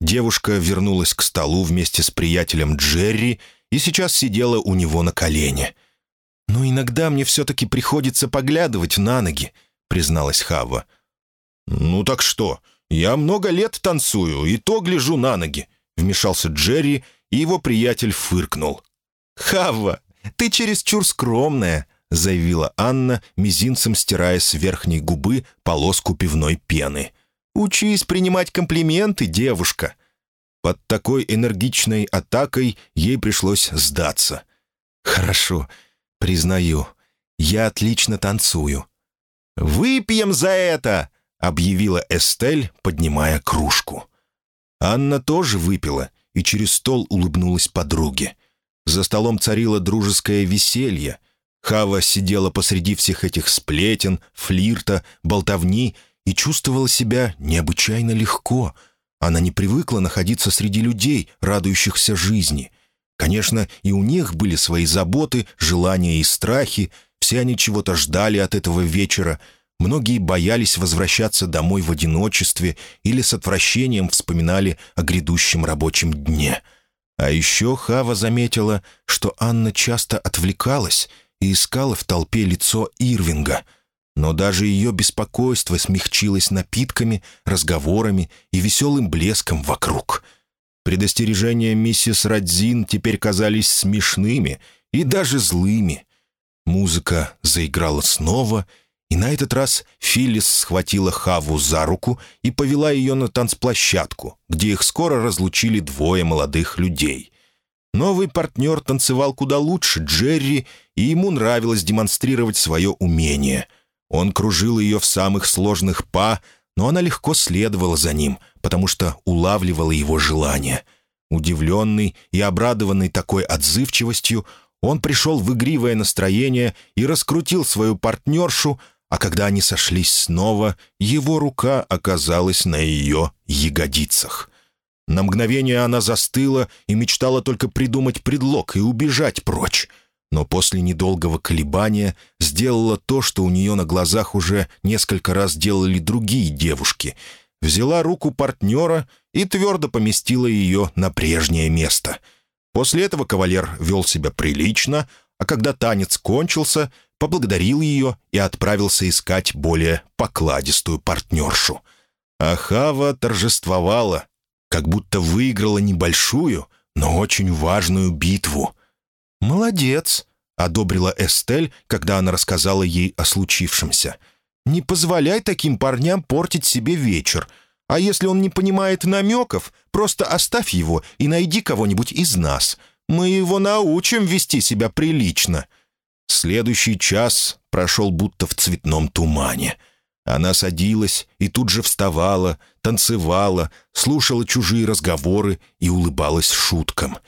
Девушка вернулась к столу вместе с приятелем Джерри и сейчас сидела у него на колене. «Но иногда мне все-таки приходится поглядывать на ноги», — призналась Хава. «Ну так что? Я много лет танцую, и то гляжу на ноги», — вмешался Джерри, и его приятель фыркнул. «Хава, ты чересчур скромная», — заявила Анна, мизинцем стирая с верхней губы полоску пивной пены. «Учись принимать комплименты, девушка». Под такой энергичной атакой ей пришлось сдаться. «Хорошо, признаю, я отлично танцую». «Выпьем за это!» — объявила Эстель, поднимая кружку. Анна тоже выпила и через стол улыбнулась подруге. За столом царило дружеское веселье. Хава сидела посреди всех этих сплетен, флирта, болтовни и чувствовала себя необычайно легко. Она не привыкла находиться среди людей, радующихся жизни. Конечно, и у них были свои заботы, желания и страхи, все они чего-то ждали от этого вечера — Многие боялись возвращаться домой в одиночестве или с отвращением вспоминали о грядущем рабочем дне. А еще Хава заметила, что Анна часто отвлекалась и искала в толпе лицо Ирвинга. Но даже ее беспокойство смягчилось напитками, разговорами и веселым блеском вокруг. Предостережения миссис Радзин теперь казались смешными и даже злыми. Музыка заиграла снова — и на этот раз Филлис схватила Хаву за руку и повела ее на танцплощадку, где их скоро разлучили двое молодых людей. Новый партнер танцевал куда лучше Джерри, и ему нравилось демонстрировать свое умение. Он кружил ее в самых сложных па, но она легко следовала за ним, потому что улавливала его желание. Удивленный и обрадованный такой отзывчивостью, он пришел в игривое настроение и раскрутил свою партнершу, а когда они сошлись снова, его рука оказалась на ее ягодицах. На мгновение она застыла и мечтала только придумать предлог и убежать прочь. Но после недолгого колебания сделала то, что у нее на глазах уже несколько раз делали другие девушки. Взяла руку партнера и твердо поместила ее на прежнее место. После этого кавалер вел себя прилично, а когда танец кончился — поблагодарил ее и отправился искать более покладистую партнершу. Ахава торжествовала, как будто выиграла небольшую, но очень важную битву. «Молодец», — одобрила Эстель, когда она рассказала ей о случившемся. «Не позволяй таким парням портить себе вечер. А если он не понимает намеков, просто оставь его и найди кого-нибудь из нас. Мы его научим вести себя прилично». Следующий час прошел будто в цветном тумане. Она садилась и тут же вставала, танцевала, слушала чужие разговоры и улыбалась шуткам.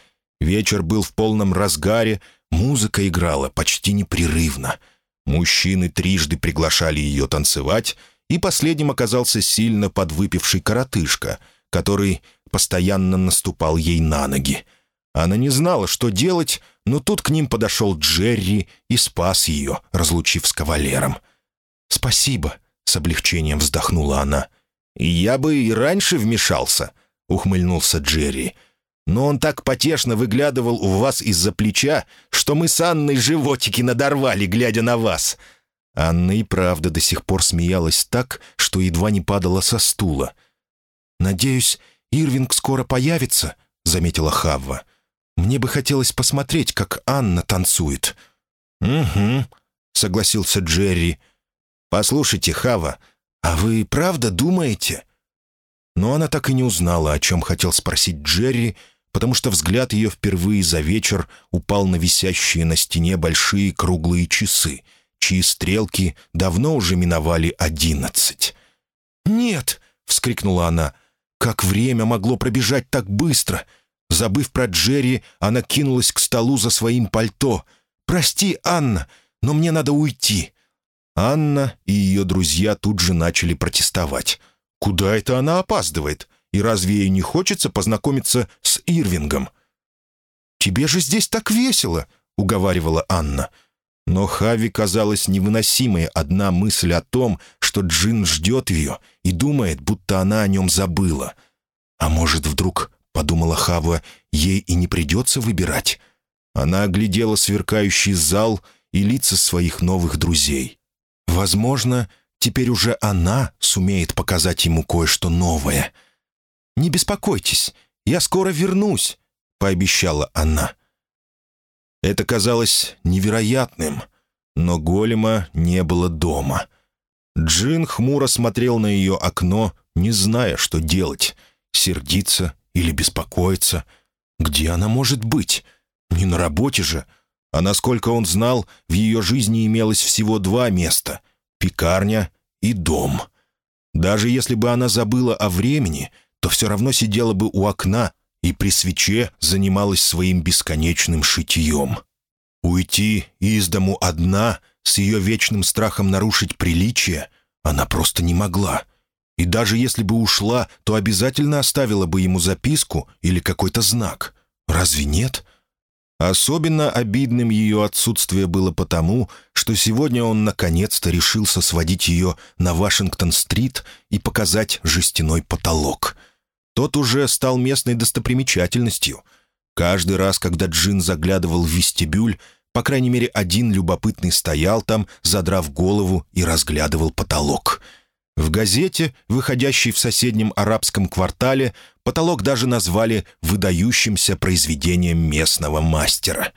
Вечер был в полном разгаре, музыка играла почти непрерывно. Мужчины трижды приглашали ее танцевать, и последним оказался сильно подвыпивший коротышка, который постоянно наступал ей на ноги. Она не знала, что делать, но тут к ним подошел Джерри и спас ее, разлучив с кавалером. «Спасибо», — с облегчением вздохнула она. «Я бы и раньше вмешался», — ухмыльнулся Джерри. «Но он так потешно выглядывал у вас из-за плеча, что мы с Анной животики надорвали, глядя на вас». Анна и правда до сих пор смеялась так, что едва не падала со стула. «Надеюсь, Ирвинг скоро появится», — заметила Хавва. «Мне бы хотелось посмотреть, как Анна танцует». «Угу», — согласился Джерри. «Послушайте, Хава, а вы правда думаете?» Но она так и не узнала, о чем хотел спросить Джерри, потому что взгляд ее впервые за вечер упал на висящие на стене большие круглые часы, чьи стрелки давно уже миновали одиннадцать. «Нет!» — вскрикнула она. «Как время могло пробежать так быстро!» Забыв про Джерри, она кинулась к столу за своим пальто. «Прости, Анна, но мне надо уйти. Анна и ее друзья тут же начали протестовать. Куда это она опаздывает? И разве ей не хочется познакомиться с Ирвингом? «Тебе же здесь так весело!» — уговаривала Анна. Но Хави казалась невыносимой одна мысль о том, что Джин ждет ее и думает, будто она о нем забыла. «А может, вдруг, — подумала Хава, — ей и не придется выбирать?» Она оглядела сверкающий зал и лица своих новых друзей. Возможно, теперь уже она сумеет показать ему кое-что новое. «Не беспокойтесь, я скоро вернусь», — пообещала она. Это казалось невероятным, но голема не было дома. Джин хмуро смотрел на ее окно, не зная, что делать — сердиться или беспокоиться. Где она может быть? Не на работе же — а насколько он знал, в ее жизни имелось всего два места — пекарня и дом. Даже если бы она забыла о времени, то все равно сидела бы у окна и при свече занималась своим бесконечным шитьем. Уйти из дому одна, с ее вечным страхом нарушить приличие, она просто не могла. И даже если бы ушла, то обязательно оставила бы ему записку или какой-то знак. Разве нет? — Особенно обидным ее отсутствие было потому, что сегодня он наконец-то решился сводить ее на Вашингтон-стрит и показать жестяной потолок. Тот уже стал местной достопримечательностью. Каждый раз, когда Джин заглядывал в вестибюль, по крайней мере, один любопытный стоял там, задрав голову и разглядывал потолок — в газете, выходящей в соседнем арабском квартале, потолок даже назвали выдающимся произведением местного мастера.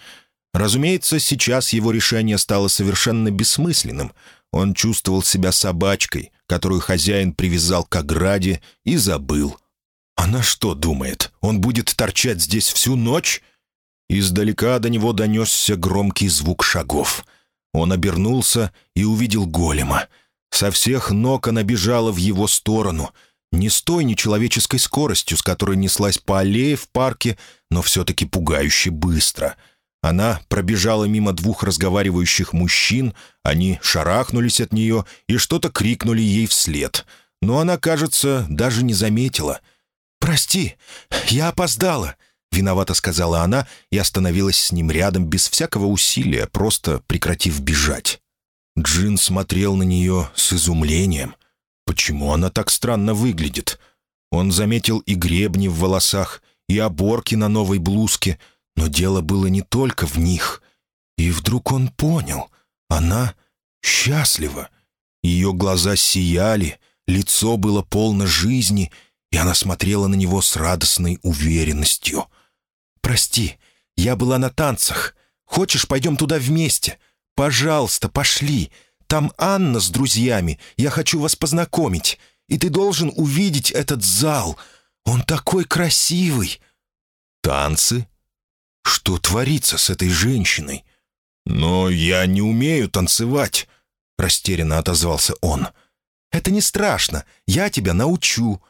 Разумеется, сейчас его решение стало совершенно бессмысленным. Он чувствовал себя собачкой, которую хозяин привязал к ограде и забыл. «Она что думает, он будет торчать здесь всю ночь?» Издалека до него донесся громкий звук шагов. Он обернулся и увидел голема — со всех ног она бежала в его сторону. Не с той нечеловеческой скоростью, с которой неслась по аллее в парке, но все-таки пугающе быстро. Она пробежала мимо двух разговаривающих мужчин, они шарахнулись от нее и что-то крикнули ей вслед. Но она, кажется, даже не заметила. «Прости, я опоздала», — виновато сказала она и остановилась с ним рядом без всякого усилия, просто прекратив бежать. Джин смотрел на нее с изумлением. Почему она так странно выглядит? Он заметил и гребни в волосах, и оборки на новой блузке, но дело было не только в них. И вдруг он понял. Она счастлива. Ее глаза сияли, лицо было полно жизни, и она смотрела на него с радостной уверенностью. «Прости, я была на танцах. Хочешь, пойдем туда вместе?» «Пожалуйста, пошли. Там Анна с друзьями. Я хочу вас познакомить. И ты должен увидеть этот зал. Он такой красивый». «Танцы? Что творится с этой женщиной?» «Но я не умею танцевать», — растерянно отозвался он. «Это не страшно. Я тебя научу».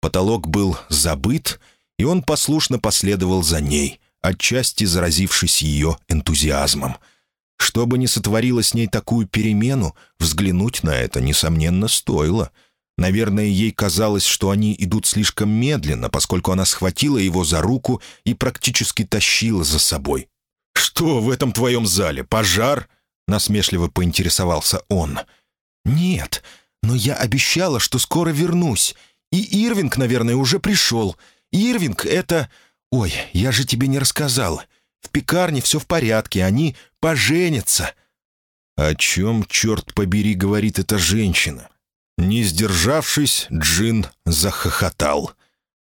Потолок был забыт, и он послушно последовал за ней, отчасти заразившись ее энтузиазмом — Что бы ни сотворило с ней такую перемену, взглянуть на это, несомненно, стоило. Наверное, ей казалось, что они идут слишком медленно, поскольку она схватила его за руку и практически тащила за собой. «Что в этом твоем зале? Пожар?» — насмешливо поинтересовался он. «Нет, но я обещала, что скоро вернусь. И Ирвинг, наверное, уже пришел. Ирвинг — это... Ой, я же тебе не рассказал. В пекарне все в порядке, они поженятся». «О чем, черт побери, говорит эта женщина?» Не сдержавшись, Джин захохотал.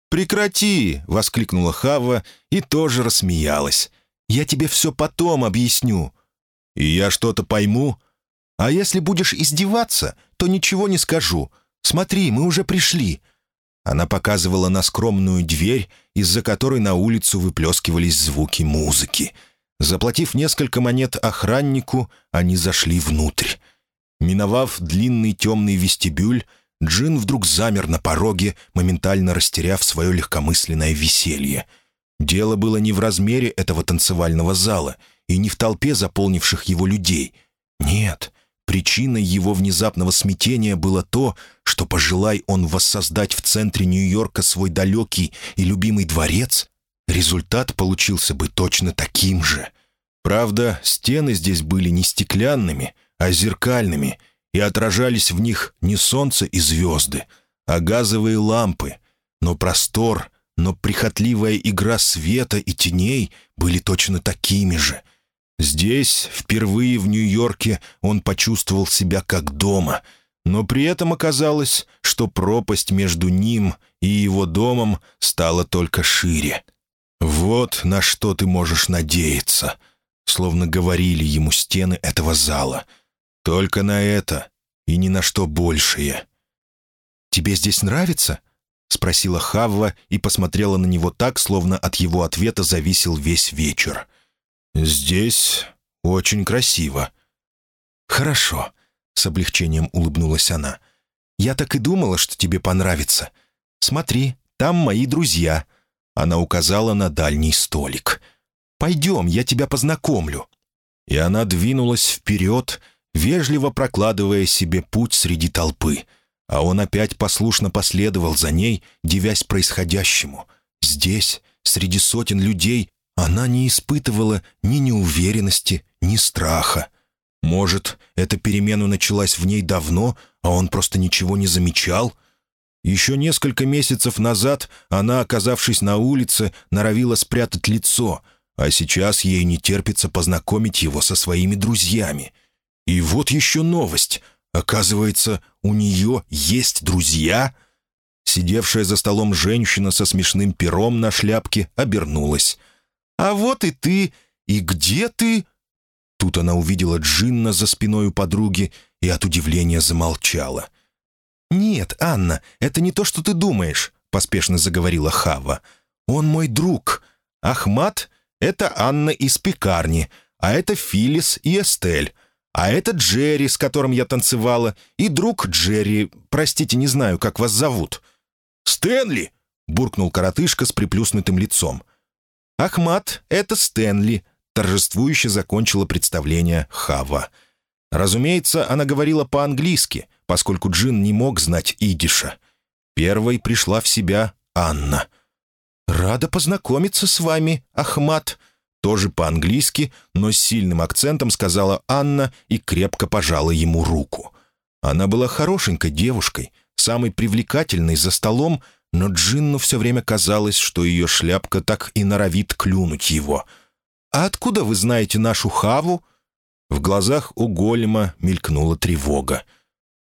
«Прекрати!» — воскликнула Хава и тоже рассмеялась. «Я тебе все потом объясню». «И я что-то пойму?» «А если будешь издеваться, то ничего не скажу. Смотри, мы уже пришли». Она показывала на скромную дверь, из-за которой на улицу выплескивались звуки музыки. Заплатив несколько монет охраннику, они зашли внутрь. Миновав длинный темный вестибюль, Джин вдруг замер на пороге, моментально растеряв свое легкомысленное веселье. Дело было не в размере этого танцевального зала и не в толпе заполнивших его людей. Нет, Причиной его внезапного смятения было то, что, пожелай он воссоздать в центре Нью-Йорка свой далекий и любимый дворец, результат получился бы точно таким же. Правда, стены здесь были не стеклянными, а зеркальными, и отражались в них не солнце и звезды, а газовые лампы. Но простор, но прихотливая игра света и теней были точно такими же — Здесь, впервые в Нью-Йорке, он почувствовал себя как дома, но при этом оказалось, что пропасть между ним и его домом стала только шире. «Вот на что ты можешь надеяться», словно говорили ему стены этого зала. «Только на это и ни на что большее». «Тебе здесь нравится?» — спросила Хавва и посмотрела на него так, словно от его ответа зависел весь вечер. «Здесь очень красиво». «Хорошо», — с облегчением улыбнулась она. «Я так и думала, что тебе понравится. Смотри, там мои друзья». Она указала на дальний столик. «Пойдем, я тебя познакомлю». И она двинулась вперед, вежливо прокладывая себе путь среди толпы. А он опять послушно последовал за ней, девясь происходящему. Здесь, среди сотен людей, она не испытывала ни неуверенности, ни страха. Может, эта перемена началась в ней давно, а он просто ничего не замечал? Еще несколько месяцев назад она, оказавшись на улице, норовила спрятать лицо, а сейчас ей не терпится познакомить его со своими друзьями. И вот еще новость. Оказывается, у нее есть друзья? Сидевшая за столом женщина со смешным пером на шляпке обернулась. «А вот и ты! И где ты?» Тут она увидела Джинна за спиной у подруги и от удивления замолчала. «Нет, Анна, это не то, что ты думаешь», — поспешно заговорила Хава. «Он мой друг. Ахмат — это Анна из пекарни, а это Филис и Эстель. А это Джерри, с которым я танцевала, и друг Джерри, простите, не знаю, как вас зовут». «Стэнли!» — буркнул коротышка с приплюснутым лицом. «Ахмат — это Стэнли», — торжествующе закончила представление Хава. Разумеется, она говорила по-английски, поскольку Джин не мог знать идиша. Первой пришла в себя Анна. «Рада познакомиться с вами, Ахмат», тоже по-английски, но с сильным акцентом сказала Анна и крепко пожала ему руку. Она была хорошенькой девушкой, самой привлекательной за столом, но Джинну все время казалось, что ее шляпка так и норовит клюнуть его. «А откуда вы знаете нашу Хаву?» В глазах у голема мелькнула тревога.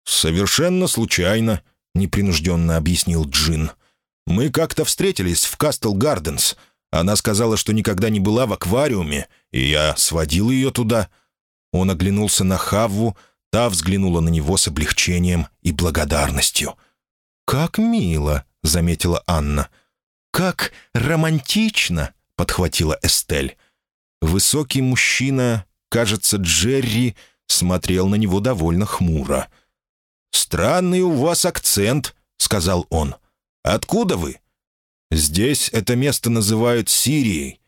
«Совершенно случайно», — непринужденно объяснил Джин. «Мы как-то встретились в Кастл Гарденс. Она сказала, что никогда не была в аквариуме, и я сводил ее туда». Он оглянулся на Хавву, та взглянула на него с облегчением и благодарностью. «Как мило!» — заметила Анна. «Как романтично!» — подхватила Эстель. Высокий мужчина, кажется, Джерри, смотрел на него довольно хмуро. «Странный у вас акцент», — сказал он. «Откуда вы?» «Здесь это место называют Сирией».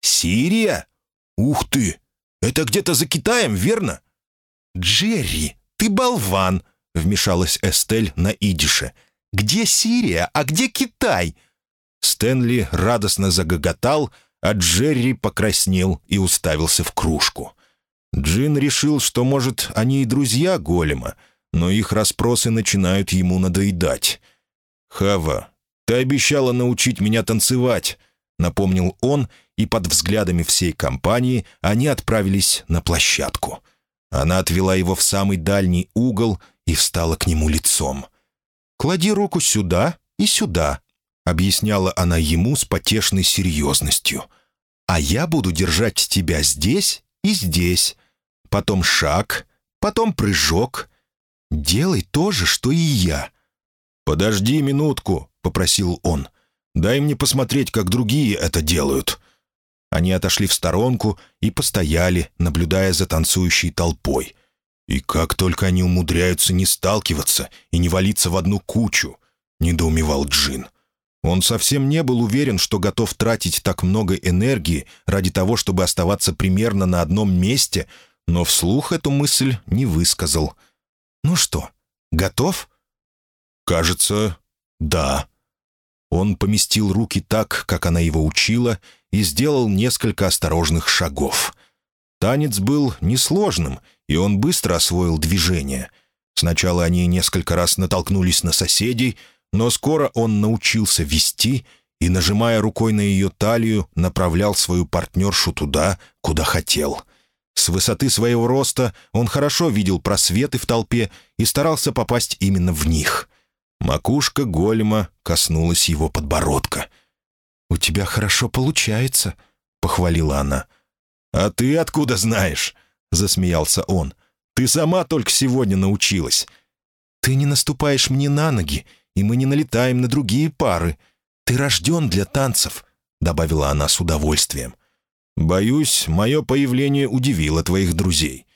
«Сирия? Ух ты! Это где-то за Китаем, верно?» «Джерри, ты болван!» — вмешалась Эстель на идише. «Где Сирия, а где Китай?» Стэнли радостно загоготал, а Джерри покраснел и уставился в кружку. Джин решил, что, может, они и друзья голема, но их расспросы начинают ему надоедать. «Хава, ты обещала научить меня танцевать», — напомнил он, и под взглядами всей компании они отправились на площадку. Она отвела его в самый дальний угол и встала к нему лицом. «Клади руку сюда и сюда», — объясняла она ему с потешной серьезностью. «А я буду держать тебя здесь и здесь. Потом шаг, потом прыжок. Делай то же, что и я». «Подожди минутку», — попросил он. «Дай мне посмотреть, как другие это делают». Они отошли в сторонку и постояли, наблюдая за танцующей толпой. И как только они умудряются не сталкиваться и не валиться в одну кучу, недоумевал Джин. Он совсем не был уверен, что готов тратить так много энергии ради того, чтобы оставаться примерно на одном месте, но вслух эту мысль не высказал. «Ну что, готов?» «Кажется, да». Он поместил руки так, как она его учила, и сделал несколько осторожных шагов. Танец был несложным, и он быстро освоил движение. Сначала они несколько раз натолкнулись на соседей, но скоро он научился вести и, нажимая рукой на ее талию, направлял свою партнершу туда, куда хотел. С высоты своего роста он хорошо видел просветы в толпе и старался попасть именно в них. Макушка голема коснулась его подбородка — «У тебя хорошо получается», — похвалила она. «А ты откуда знаешь?» — засмеялся он. «Ты сама только сегодня научилась». «Ты не наступаешь мне на ноги, и мы не налетаем на другие пары. Ты рожден для танцев», — добавила она с удовольствием. «Боюсь, мое появление удивило твоих друзей».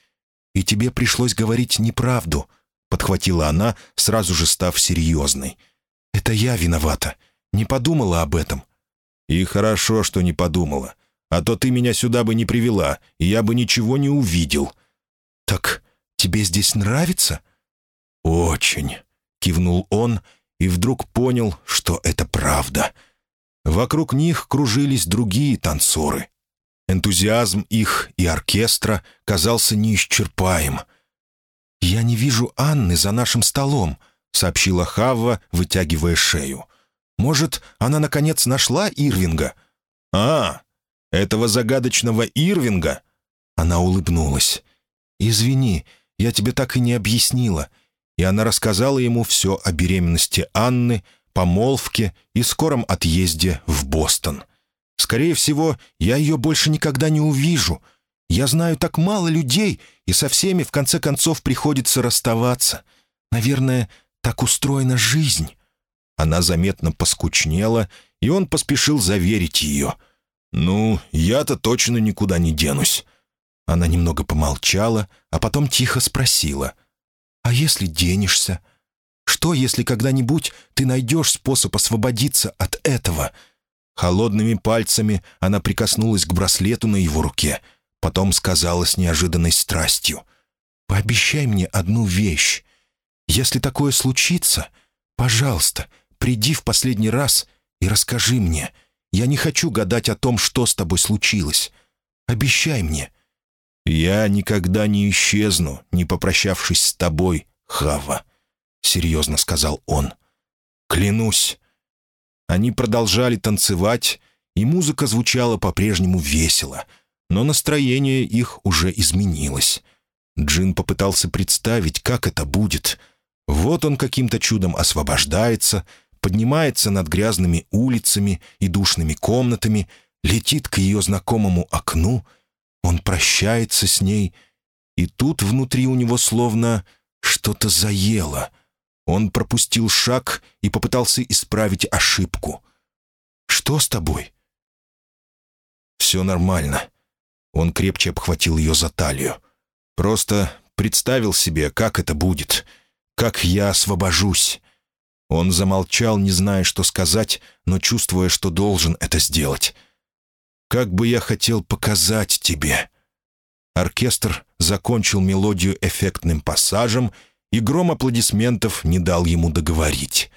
«И тебе пришлось говорить неправду», — подхватила она, сразу же став серьезной. «Это я виновата. Не подумала об этом. И хорошо, что не подумала. А то ты меня сюда бы не привела, и я бы ничего не увидел». «Так тебе здесь нравится?» «Очень», — кивнул он, и вдруг понял, что это правда. Вокруг них кружились другие танцоры. Энтузиазм их и оркестра казался неисчерпаем. «Я не вижу Анны за нашим столом», — сообщила Хавва, вытягивая шею. Может, она, наконец, нашла Ирвинга? «А, этого загадочного Ирвинга?» Она улыбнулась. «Извини, я тебе так и не объяснила». И она рассказала ему все о беременности Анны, помолвке и скором отъезде в Бостон. «Скорее всего, я ее больше никогда не увижу. Я знаю так мало людей, и со всеми, в конце концов, приходится расставаться. Наверное, так устроена жизнь». Она заметно поскучнела, и он поспешил заверить ее. «Ну, я-то точно никуда не денусь». Она немного помолчала, а потом тихо спросила. «А если денешься? Что, если когда-нибудь ты найдешь способ освободиться от этого?» Холодными пальцами она прикоснулась к браслету на его руке, потом сказала с неожиданной страстью. «Пообещай мне одну вещь. Если такое случится, пожалуйста, приди в последний раз и расскажи мне. Я не хочу гадать о том, что с тобой случилось. Обещай мне». «Я никогда не исчезну, не попрощавшись с тобой, Хава», — серьезно сказал он. «Клянусь». Они продолжали танцевать, и музыка звучала по-прежнему весело, но настроение их уже изменилось. Джин попытался представить, как это будет. Вот он каким-то чудом освобождается — поднимается над грязными улицами и душными комнатами, летит к ее знакомому окну, он прощается с ней, и тут внутри у него словно что-то заело. Он пропустил шаг и попытался исправить ошибку. «Что с тобой?» «Все нормально». Он крепче обхватил ее за талию. «Просто представил себе, как это будет, как я освобожусь. Он замолчал, не зная, что сказать, но чувствуя, что должен это сделать. «Как бы я хотел показать тебе!» Оркестр закончил мелодию эффектным пассажем, и гром аплодисментов не дал ему договорить.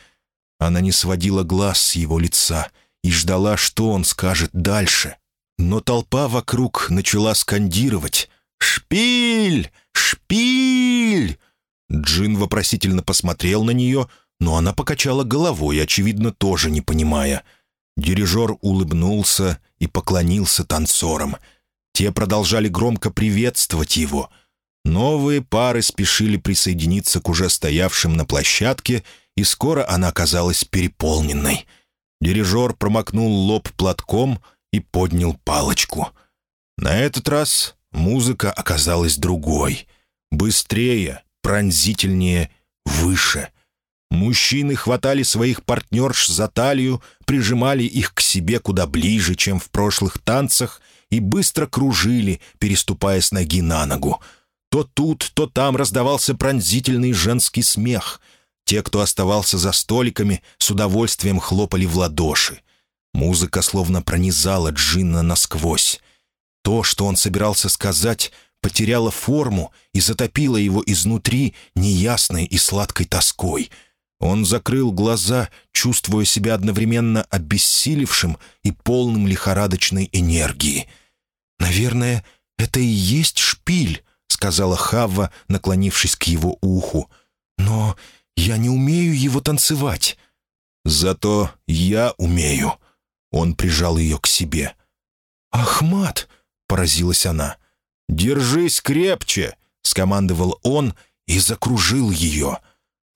Она не сводила глаз с его лица и ждала, что он скажет дальше. Но толпа вокруг начала скандировать «Шпиль! Шпиль!» Джин вопросительно посмотрел на нее, но она покачала головой, очевидно, тоже не понимая. Дирижер улыбнулся и поклонился танцорам. Те продолжали громко приветствовать его. Новые пары спешили присоединиться к уже стоявшим на площадке, и скоро она оказалась переполненной. Дирижер промокнул лоб платком и поднял палочку. На этот раз музыка оказалась другой. Быстрее, пронзительнее, выше. Мужчины хватали своих партнерш за талию, прижимали их к себе куда ближе, чем в прошлых танцах, и быстро кружили, переступая с ноги на ногу. То тут, то там раздавался пронзительный женский смех. Те, кто оставался за столиками, с удовольствием хлопали в ладоши. Музыка словно пронизала Джинна насквозь. То, что он собирался сказать, потеряла форму и затопила его изнутри неясной и сладкой тоской. Он закрыл глаза, чувствуя себя одновременно обессилевшим и полным лихорадочной энергии. «Наверное, это и есть шпиль», — сказала Хавва, наклонившись к его уху. «Но я не умею его танцевать». «Зато я умею». Он прижал ее к себе. «Ахмат!» — поразилась она. «Держись крепче!» — скомандовал он и закружил ее.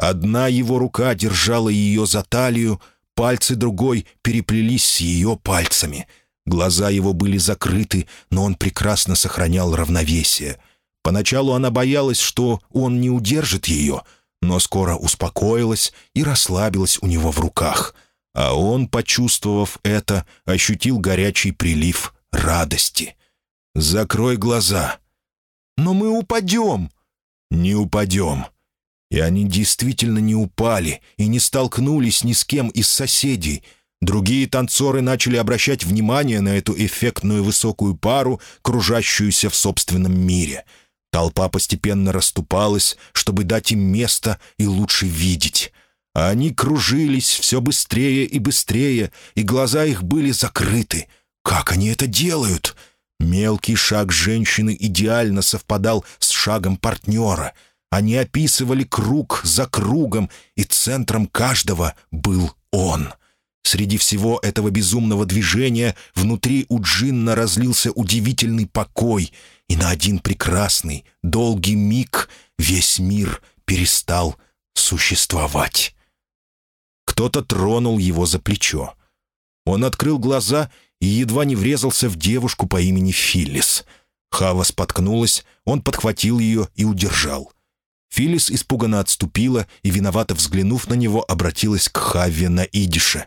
Одна его рука держала ее за талию, пальцы другой переплелись с ее пальцами. Глаза его были закрыты, но он прекрасно сохранял равновесие. Поначалу она боялась, что он не удержит ее, но скоро успокоилась и расслабилась у него в руках. А он, почувствовав это, ощутил горячий прилив радости. «Закрой глаза». «Но мы упадем». «Не упадем». И они действительно не упали и не столкнулись ни с кем из соседей. Другие танцоры начали обращать внимание на эту эффектную высокую пару, кружащуюся в собственном мире. Толпа постепенно расступалась, чтобы дать им место и лучше видеть. А они кружились все быстрее и быстрее, и глаза их были закрыты. Как они это делают?» Мелкий шаг женщины идеально совпадал с шагом партнера. Они описывали круг за кругом, и центром каждого был он. Среди всего этого безумного движения внутри у Джинна разлился удивительный покой, и на один прекрасный, долгий миг весь мир перестал существовать. Кто-то тронул его за плечо. Он открыл глаза и едва не врезался в девушку по имени Филлис. Хава споткнулась, он подхватил ее и удержал. Филлис испуганно отступила и, виновато взглянув на него, обратилась к Хаве на идише.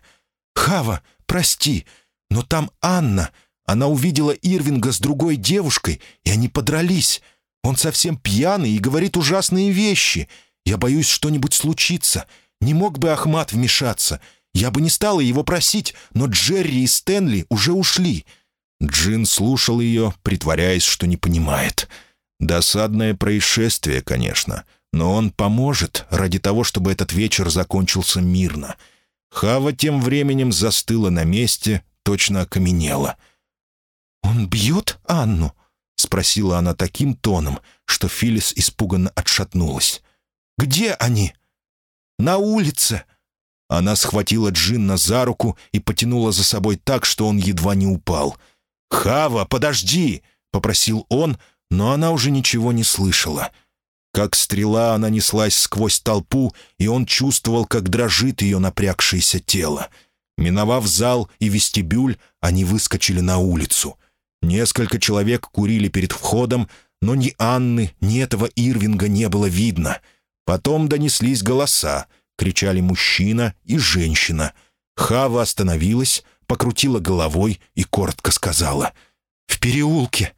«Хава, прости, но там Анна. Она увидела Ирвинга с другой девушкой, и они подрались. Он совсем пьяный и говорит ужасные вещи. Я боюсь, что-нибудь случится. Не мог бы Ахмат вмешаться? Я бы не стала его просить, но Джерри и Стэнли уже ушли». Джин слушал ее, притворяясь, что не понимает. Досадное происшествие, конечно, но он поможет ради того, чтобы этот вечер закончился мирно. Хава тем временем застыла на месте, точно окаменела. «Он бьет Анну?» — спросила она таким тоном, что Филлис испуганно отшатнулась. «Где они?» «На улице», она схватила Джинна за руку и потянула за собой так, что он едва не упал. «Хава, подожди!» — попросил он, но она уже ничего не слышала. Как стрела она неслась сквозь толпу, и он чувствовал, как дрожит ее напрягшееся тело. Миновав зал и вестибюль, они выскочили на улицу. Несколько человек курили перед входом, но ни Анны, ни этого Ирвинга не было видно. Потом донеслись голоса — кричали мужчина и женщина. Хава остановилась, покрутила головой и коротко сказала «В переулке».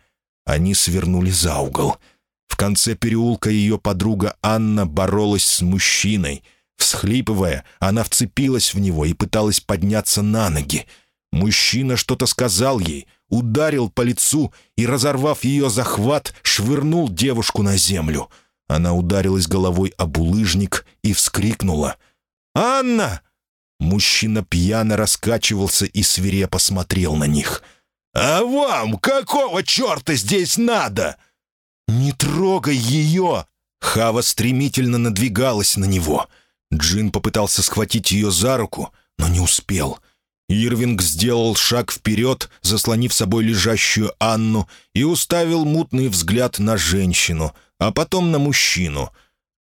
Они свернули за угол. Конце переулка ее подруга Анна боролась с мужчиной. Всхлипывая, она вцепилась в него и пыталась подняться на ноги. Мужчина что-то сказал ей, ударил по лицу и, разорвав ее захват, швырнул девушку на землю. Она ударилась головой об улыжник и вскрикнула. «Анна!» Мужчина пьяно раскачивался и свирепо смотрел на них. «А вам какого черта здесь надо?» «Не трогай ее!» Хава стремительно надвигалась на него. Джин попытался схватить ее за руку, но не успел. Ирвинг сделал шаг вперед, заслонив собой лежащую Анну, и уставил мутный взгляд на женщину, а потом на мужчину.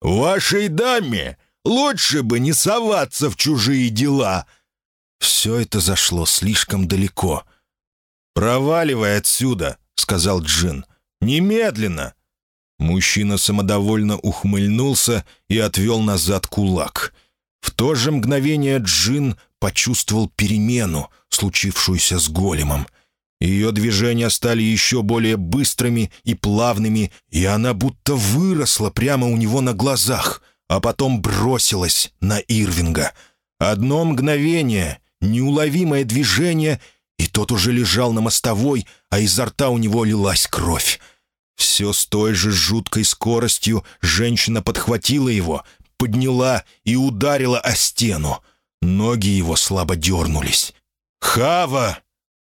«Вашей даме лучше бы не соваться в чужие дела!» Все это зашло слишком далеко. «Проваливай отсюда», — сказал Джин. «Немедленно!» Мужчина самодовольно ухмыльнулся и отвел назад кулак. В то же мгновение Джин почувствовал перемену, случившуюся с големом. Ее движения стали еще более быстрыми и плавными, и она будто выросла прямо у него на глазах, а потом бросилась на Ирвинга. Одно мгновение, неуловимое движение, и тот уже лежал на мостовой, а изо рта у него лилась кровь. Все с той же жуткой скоростью женщина подхватила его, подняла и ударила о стену. Ноги его слабо дернулись. «Хава!»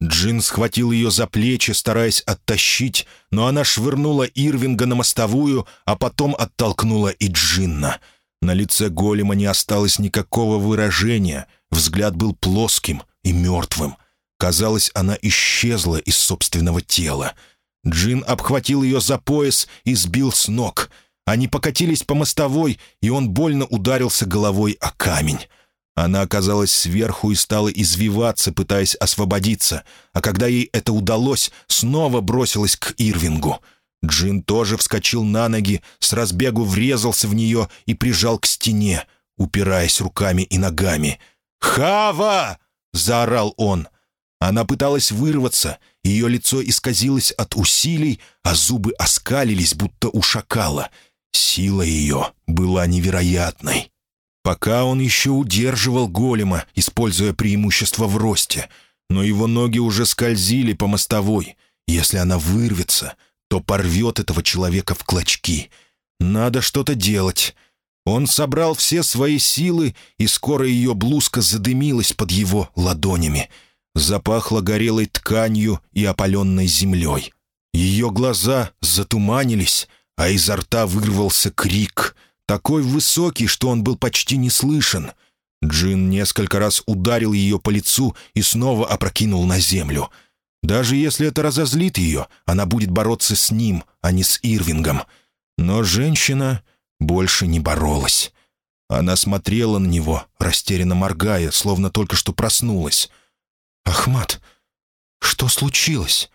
Джин схватил ее за плечи, стараясь оттащить, но она швырнула Ирвинга на мостовую, а потом оттолкнула и Джинна. На лице голема не осталось никакого выражения, взгляд был плоским и мертвым. Казалось, она исчезла из собственного тела. Джин обхватил ее за пояс и сбил с ног. Они покатились по мостовой, и он больно ударился головой о камень. Она оказалась сверху и стала извиваться, пытаясь освободиться, а когда ей это удалось, снова бросилась к Ирвингу. Джин тоже вскочил на ноги, с разбегу врезался в нее и прижал к стене, упираясь руками и ногами. «Хава!» — заорал он. Она пыталась вырваться, ее лицо исказилось от усилий, а зубы оскалились, будто у шакала. Сила ее была невероятной. Пока он еще удерживал голема, используя преимущество в росте, но его ноги уже скользили по мостовой. Если она вырвется, то порвет этого человека в клочки. Надо что-то делать. Он собрал все свои силы, и скоро ее блузка задымилась под его ладонями — запахло горелой тканью и опаленной землей. Ее глаза затуманились, а изо рта вырвался крик, такой высокий, что он был почти не слышен. Джин несколько раз ударил ее по лицу и снова опрокинул на землю. Даже если это разозлит ее, она будет бороться с ним, а не с Ирвингом. Но женщина больше не боролась. Она смотрела на него, растерянно моргая, словно только что проснулась. «Ахмат, что случилось?»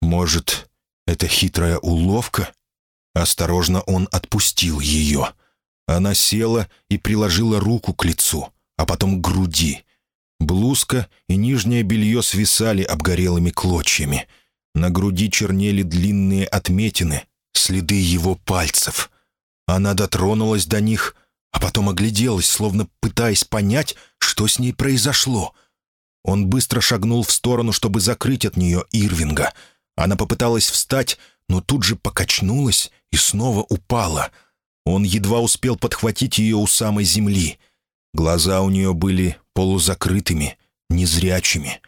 «Может, это хитрая уловка?» Осторожно он отпустил ее. Она села и приложила руку к лицу, а потом к груди. Блузка и нижнее белье свисали обгорелыми клочьями. На груди чернели длинные отметины, следы его пальцев. Она дотронулась до них, а потом огляделась, словно пытаясь понять, что с ней произошло. Он быстро шагнул в сторону, чтобы закрыть от нее Ирвинга. Она попыталась встать, но тут же покачнулась и снова упала. Он едва успел подхватить ее у самой земли. Глаза у нее были полузакрытыми, незрячими.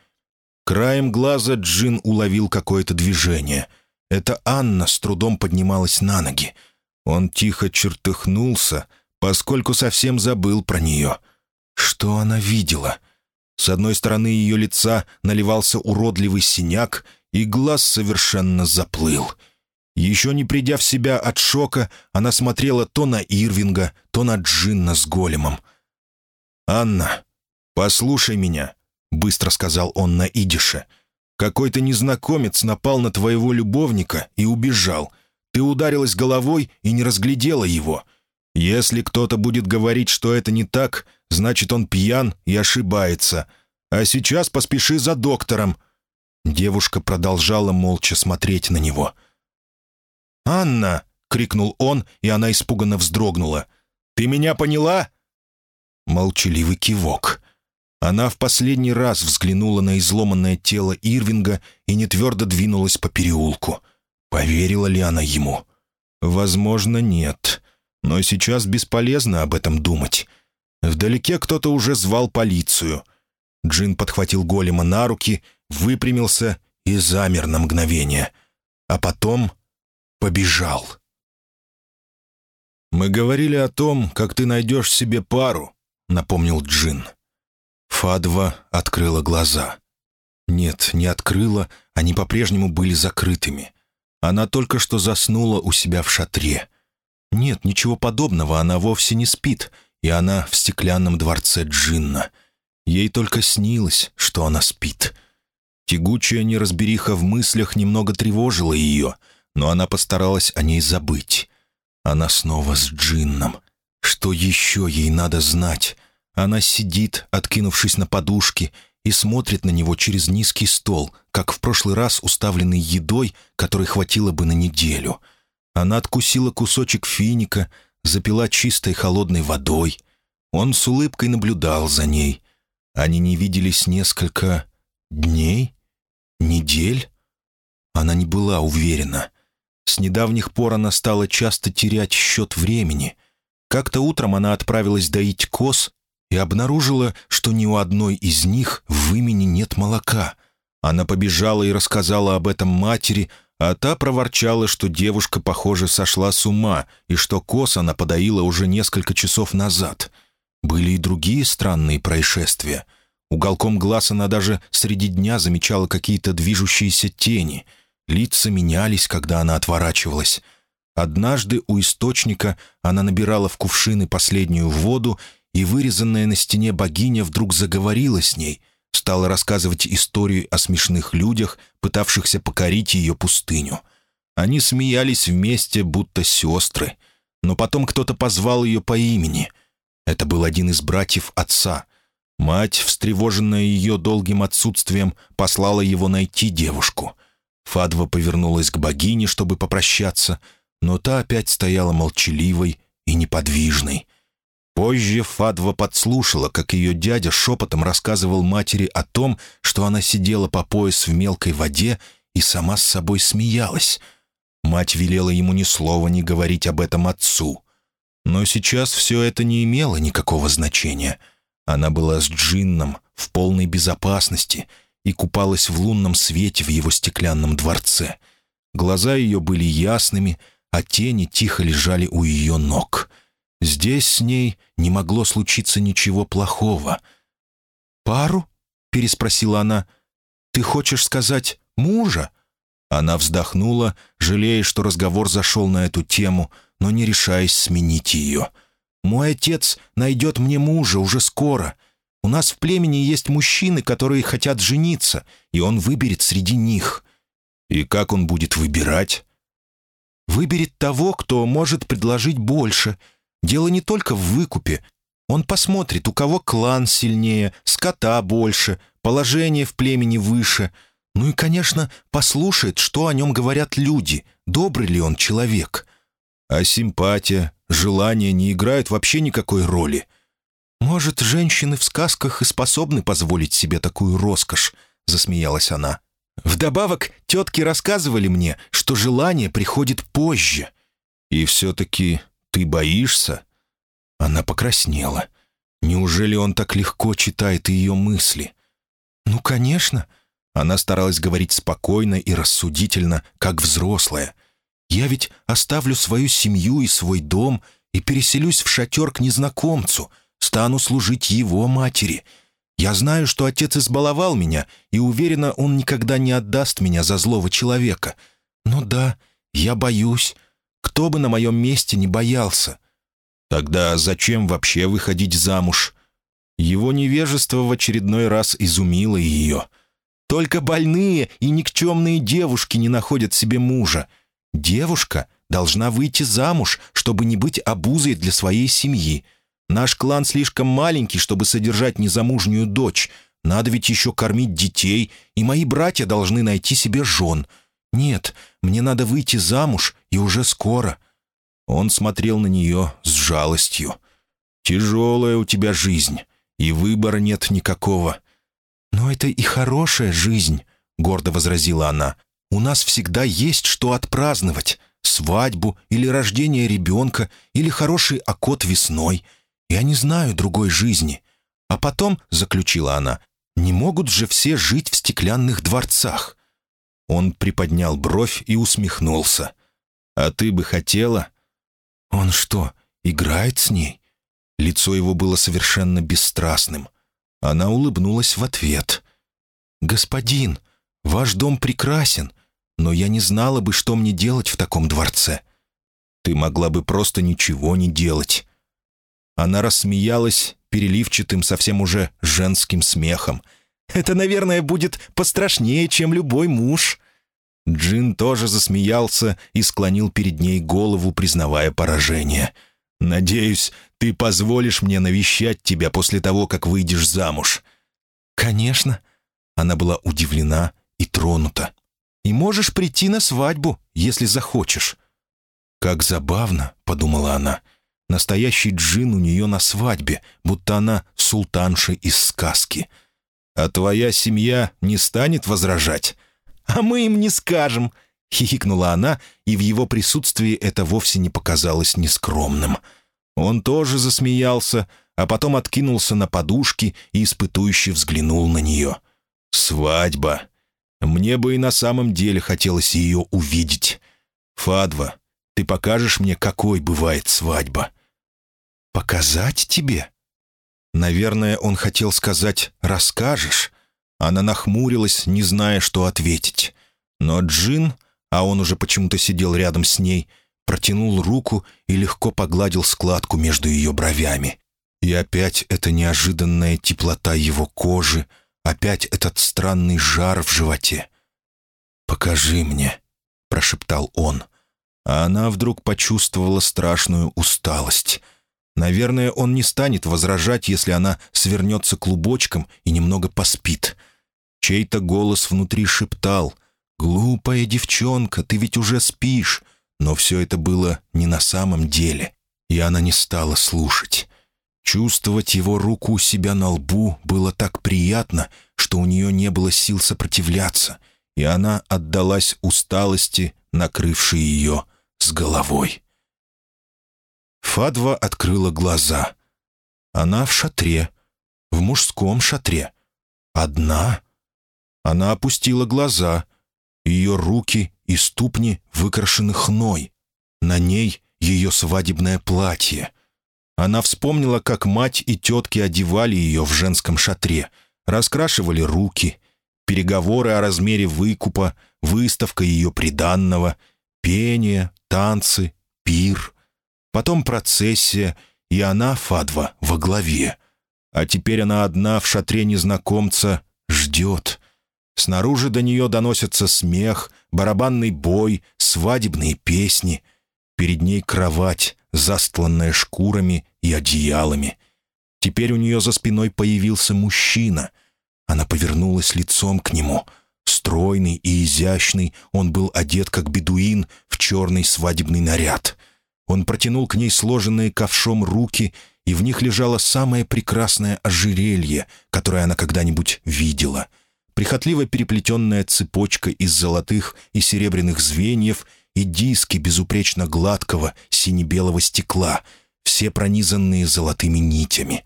Краем глаза Джин уловил какое-то движение. Это Анна с трудом поднималась на ноги. Он тихо чертыхнулся, поскольку совсем забыл про нее. Что она видела — с одной стороны ее лица наливался уродливый синяк, и глаз совершенно заплыл. Еще не придя в себя от шока, она смотрела то на Ирвинга, то на Джинна с големом. «Анна, послушай меня», — быстро сказал он на идише. «Какой-то незнакомец напал на твоего любовника и убежал. Ты ударилась головой и не разглядела его. Если кто-то будет говорить, что это не так, значит, он пьян и ошибается. А сейчас поспеши за доктором». Девушка продолжала молча смотреть на него. «Анна!» — крикнул он, и она испуганно вздрогнула. «Ты меня поняла?» Молчаливый кивок. Она в последний раз взглянула на изломанное тело Ирвинга и нетвердо двинулась по переулку. Поверила ли она ему? Возможно, нет. Но сейчас бесполезно об этом думать. Вдалеке кто-то уже звал полицию. Джин подхватил голема на руки, выпрямился и замер на мгновение. А потом побежал. «Мы говорили о том, как ты найдешь себе пару», — напомнил Джин. Фадва открыла глаза. Нет, не открыла, они по-прежнему были закрытыми. Она только что заснула у себя в шатре. Нет, ничего подобного, она вовсе не спит, и она в стеклянном дворце Джинна. Ей только снилось, что она спит. Тягучая неразбериха в мыслях немного тревожила ее, но она постаралась о ней забыть. Она снова с Джинном. Что еще ей надо знать? Она сидит, откинувшись на подушки, и смотрит на него через низкий стол, как в прошлый раз уставленный едой, которой хватило бы на неделю. Она откусила кусочек финика, запила чистой холодной водой. Он с улыбкой наблюдал за ней. Они не виделись несколько дней, недель. Она не была уверена. С недавних пор она стала часто терять счет времени. Как-то утром она отправилась доить коз и обнаружила, что ни у одной из них в имени нет молока. Она побежала и рассказала об этом матери, а та проворчала, что девушка, похоже, сошла с ума, и что коз она подоила уже несколько часов назад. Были и другие странные происшествия. Уголком глаз она даже среди дня замечала какие-то движущиеся тени. Лица менялись, когда она отворачивалась. Однажды у источника она набирала в кувшины последнюю воду и вырезанная на стене богиня вдруг заговорила с ней, стала рассказывать историю о смешных людях, пытавшихся покорить ее пустыню. Они смеялись вместе, будто сестры. Но потом кто-то позвал ее по имени. Это был один из братьев отца. Мать, встревоженная ее долгим отсутствием, послала его найти девушку. Фадва повернулась к богине, чтобы попрощаться, но та опять стояла молчаливой и неподвижной. Позже Фадва подслушала, как ее дядя шепотом рассказывал матери о том, что она сидела по пояс в мелкой воде и сама с собой смеялась. Мать велела ему ни слова не говорить об этом отцу. Но сейчас все это не имело никакого значения. Она была с Джинном в полной безопасности и купалась в лунном свете в его стеклянном дворце. Глаза ее были ясными, а тени тихо лежали у ее ног — Здесь с ней не могло случиться ничего плохого. «Пару?» — переспросила она. «Ты хочешь сказать мужа?» Она вздохнула, жалея, что разговор зашел на эту тему, но не решаясь сменить ее. «Мой отец найдет мне мужа уже скоро. У нас в племени есть мужчины, которые хотят жениться, и он выберет среди них». «И как он будет выбирать?» «Выберет того, кто может предложить больше, Дело не только в выкупе. Он посмотрит, у кого клан сильнее, скота больше, положение в племени выше. Ну и, конечно, послушает, что о нем говорят люди, добрый ли он человек. А симпатия, желание не играют вообще никакой роли. «Может, женщины в сказках и способны позволить себе такую роскошь?» — засмеялась она. «Вдобавок, тетки рассказывали мне, что желание приходит позже». «И все-таки «Ты боишься?» Она покраснела. Неужели он так легко читает ее мысли? «Ну, конечно». Она старалась говорить спокойно и рассудительно, как взрослая. «Я ведь оставлю свою семью и свой дом и переселюсь в шатер к незнакомцу, стану служить его матери. Я знаю, что отец избаловал меня, и уверена, он никогда не отдаст меня за злого человека. Но да, я боюсь. Кто бы на моем месте не боялся? Тогда зачем вообще выходить замуж? Его невежество в очередной раз изумило ее. Только больные и никчемные девушки не находят себе мужа. Девушка должна выйти замуж, чтобы не быть обузой для своей семьи. Наш клан слишком маленький, чтобы содержать незамужнюю дочь. Надо ведь еще кормить детей, и мои братья должны найти себе жен — «Нет, мне надо выйти замуж, и уже скоро». Он смотрел на нее с жалостью. «Тяжелая у тебя жизнь. и выбора нет никакого». «Но это и хорошая жизнь», — гордо возразила она. «У нас всегда есть что отпраздновать. Свадьбу или рождение ребенка, или хороший окот весной. Я не знаю другой жизни. А потом, — заключила она, — не могут же все жить в стеклянных дворцах». Он приподнял бровь и усмехнулся. «А ты бы хотела?» «Он что, играет с ней?» Лицо его было совершенно бесстрастным. Она улыбнулась в ответ. «Господин, ваш дом прекрасен, но я не знала бы, что мне делать в таком дворце». «Ты могла бы просто ничего не делать». Она рассмеялась переливчатым, совсем уже женским смехом. «Это, наверное, будет пострашнее, чем любой муж». Джин тоже засмеялся и склонил перед ней голову, признавая поражение. «Надеюсь, ты позволишь мне навещать тебя после того, как выйдешь замуж?» «Конечно». Она была удивлена и тронута. «И можешь прийти на свадьбу, если захочешь». «Как забавно», — подумала она. «Настоящий джин у нее на свадьбе, будто она султанша из сказки. А твоя семья не станет возражать?» «А мы им не скажем», — хихикнула она, и в его присутствии это вовсе не показалось нескромным. Он тоже засмеялся, а потом откинулся на подушки и испытующе взглянул на нее. «Свадьба. Мне бы и на самом деле хотелось ее увидеть. Фадва, ты покажешь мне, какой бывает свадьба?» «Показать тебе?» Наверное, он хотел сказать «расскажешь». Она нахмурилась, не зная, что ответить. Но Джин, а он уже почему-то сидел рядом с ней, — протянул руку и легко погладил складку между ее бровями. И опять эта неожиданная теплота его кожи, опять этот странный жар в животе. «Покажи мне», — прошептал он. А она вдруг почувствовала страшную усталость. Наверное, он не станет возражать, если она свернется клубочком и немного поспит. Чей-то голос внутри шептал «Глупая девчонка, ты ведь уже спишь. Но все это было не на самом деле, и она не стала слушать. Чувствовать его руку у себя на лбу было так приятно, что у нее не было сил сопротивляться, и она отдалась усталости, накрывшей ее с головой. Фадва открыла глаза. Она в шатре, в мужском шатре. Одна. Она опустила глаза. Ее руки и ступни выкрашены хной. На ней ее свадебное платье. Она вспомнила, как мать и тетки одевали ее в женском шатре, раскрашивали руки, переговоры о размере выкупа, выставка ее приданного, пение, танцы, пир. Потом процессия, и она, Фадва, во главе. А теперь она одна в шатре незнакомца ждет. Снаружи до нее доносится смех, барабанный бой, свадебные песни. Перед ней кровать, застланная шкурами и одеялами. Теперь у нее за спиной появился мужчина. Она повернулась лицом к нему. Стройный и изящный, он был одет как бедуин в черный свадебный наряд. Он протянул к ней сложенные ковшом руки, и в них лежало самое прекрасное ожерелье, которое она когда-нибудь видела — прихотливо переплетенная цепочка из золотых и серебряных звеньев и диски безупречно гладкого сине-белого стекла, все пронизанные золотыми нитями.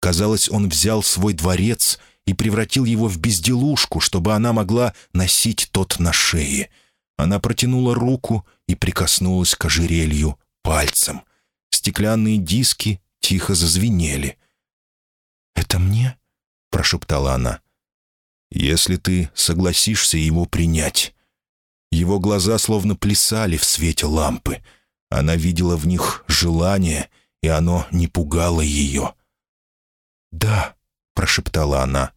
Казалось, он взял свой дворец и превратил его в безделушку, чтобы она могла носить тот на шее. Она протянула руку и прикоснулась к ожерелью пальцем. Стеклянные диски тихо зазвенели. «Это мне?» — прошептала она если ты согласишься его принять». Его глаза словно плясали в свете лампы. Она видела в них желание, и оно не пугало ее. «Да», — прошептала она.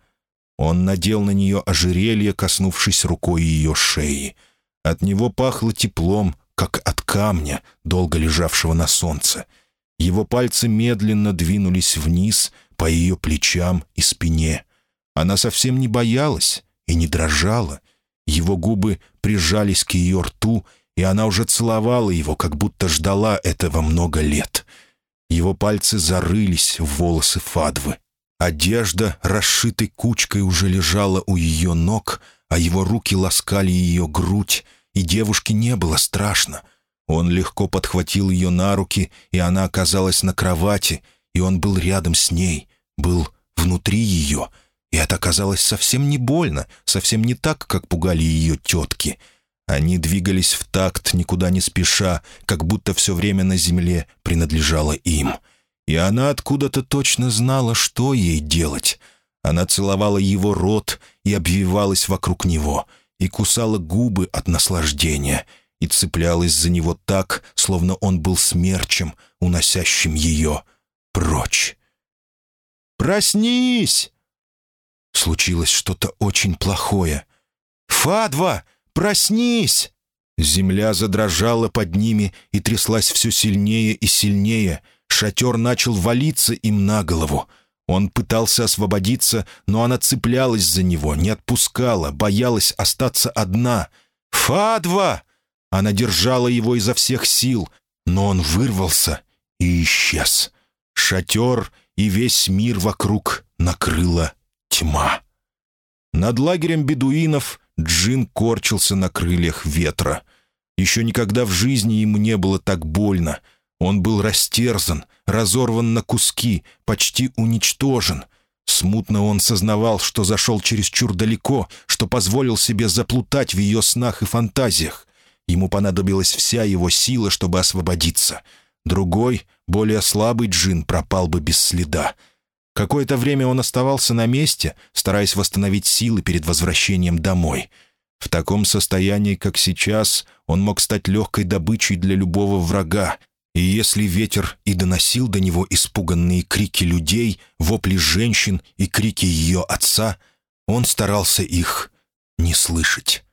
Он надел на нее ожерелье, коснувшись рукой ее шеи. От него пахло теплом, как от камня, долго лежавшего на солнце. Его пальцы медленно двинулись вниз по ее плечам и спине. Она совсем не боялась и не дрожала. Его губы прижались к ее рту, и она уже целовала его, как будто ждала этого много лет. Его пальцы зарылись в волосы Фадвы. Одежда, расшитой кучкой, уже лежала у ее ног, а его руки ласкали ее грудь, и девушке не было страшно. Он легко подхватил ее на руки, и она оказалась на кровати, и он был рядом с ней, был внутри ее, и это оказалось совсем не больно, совсем не так, как пугали ее тетки. Они двигались в такт, никуда не спеша, как будто все время на земле принадлежало им — и она откуда-то точно знала, что ей делать. Она целовала его рот и обвивалась вокруг него, и кусала губы от наслаждения, и цеплялась за него так, словно он был смерчем, уносящим ее прочь. «Проснись!» Случилось что-то очень плохое. «Фадва, проснись!» Земля задрожала под ними и тряслась все сильнее и сильнее — Шатер начал валиться им на голову. Он пытался освободиться, но она цеплялась за него, не отпускала, боялась остаться одна. «Фадва!» Она держала его изо всех сил, но он вырвался и исчез. Шатер и весь мир вокруг накрыла тьма. Над лагерем бедуинов Джин корчился на крыльях ветра. Еще никогда в жизни ему не было так больно — он был растерзан, разорван на куски, почти уничтожен. Смутно он сознавал, что зашел чересчур далеко, что позволил себе заплутать в ее снах и фантазиях. Ему понадобилась вся его сила, чтобы освободиться. Другой, более слабый джин пропал бы без следа. Какое-то время он оставался на месте, стараясь восстановить силы перед возвращением домой. В таком состоянии, как сейчас, он мог стать легкой добычей для любого врага, и если ветер и доносил до него испуганные крики людей, вопли женщин и крики ее отца, он старался их не слышать.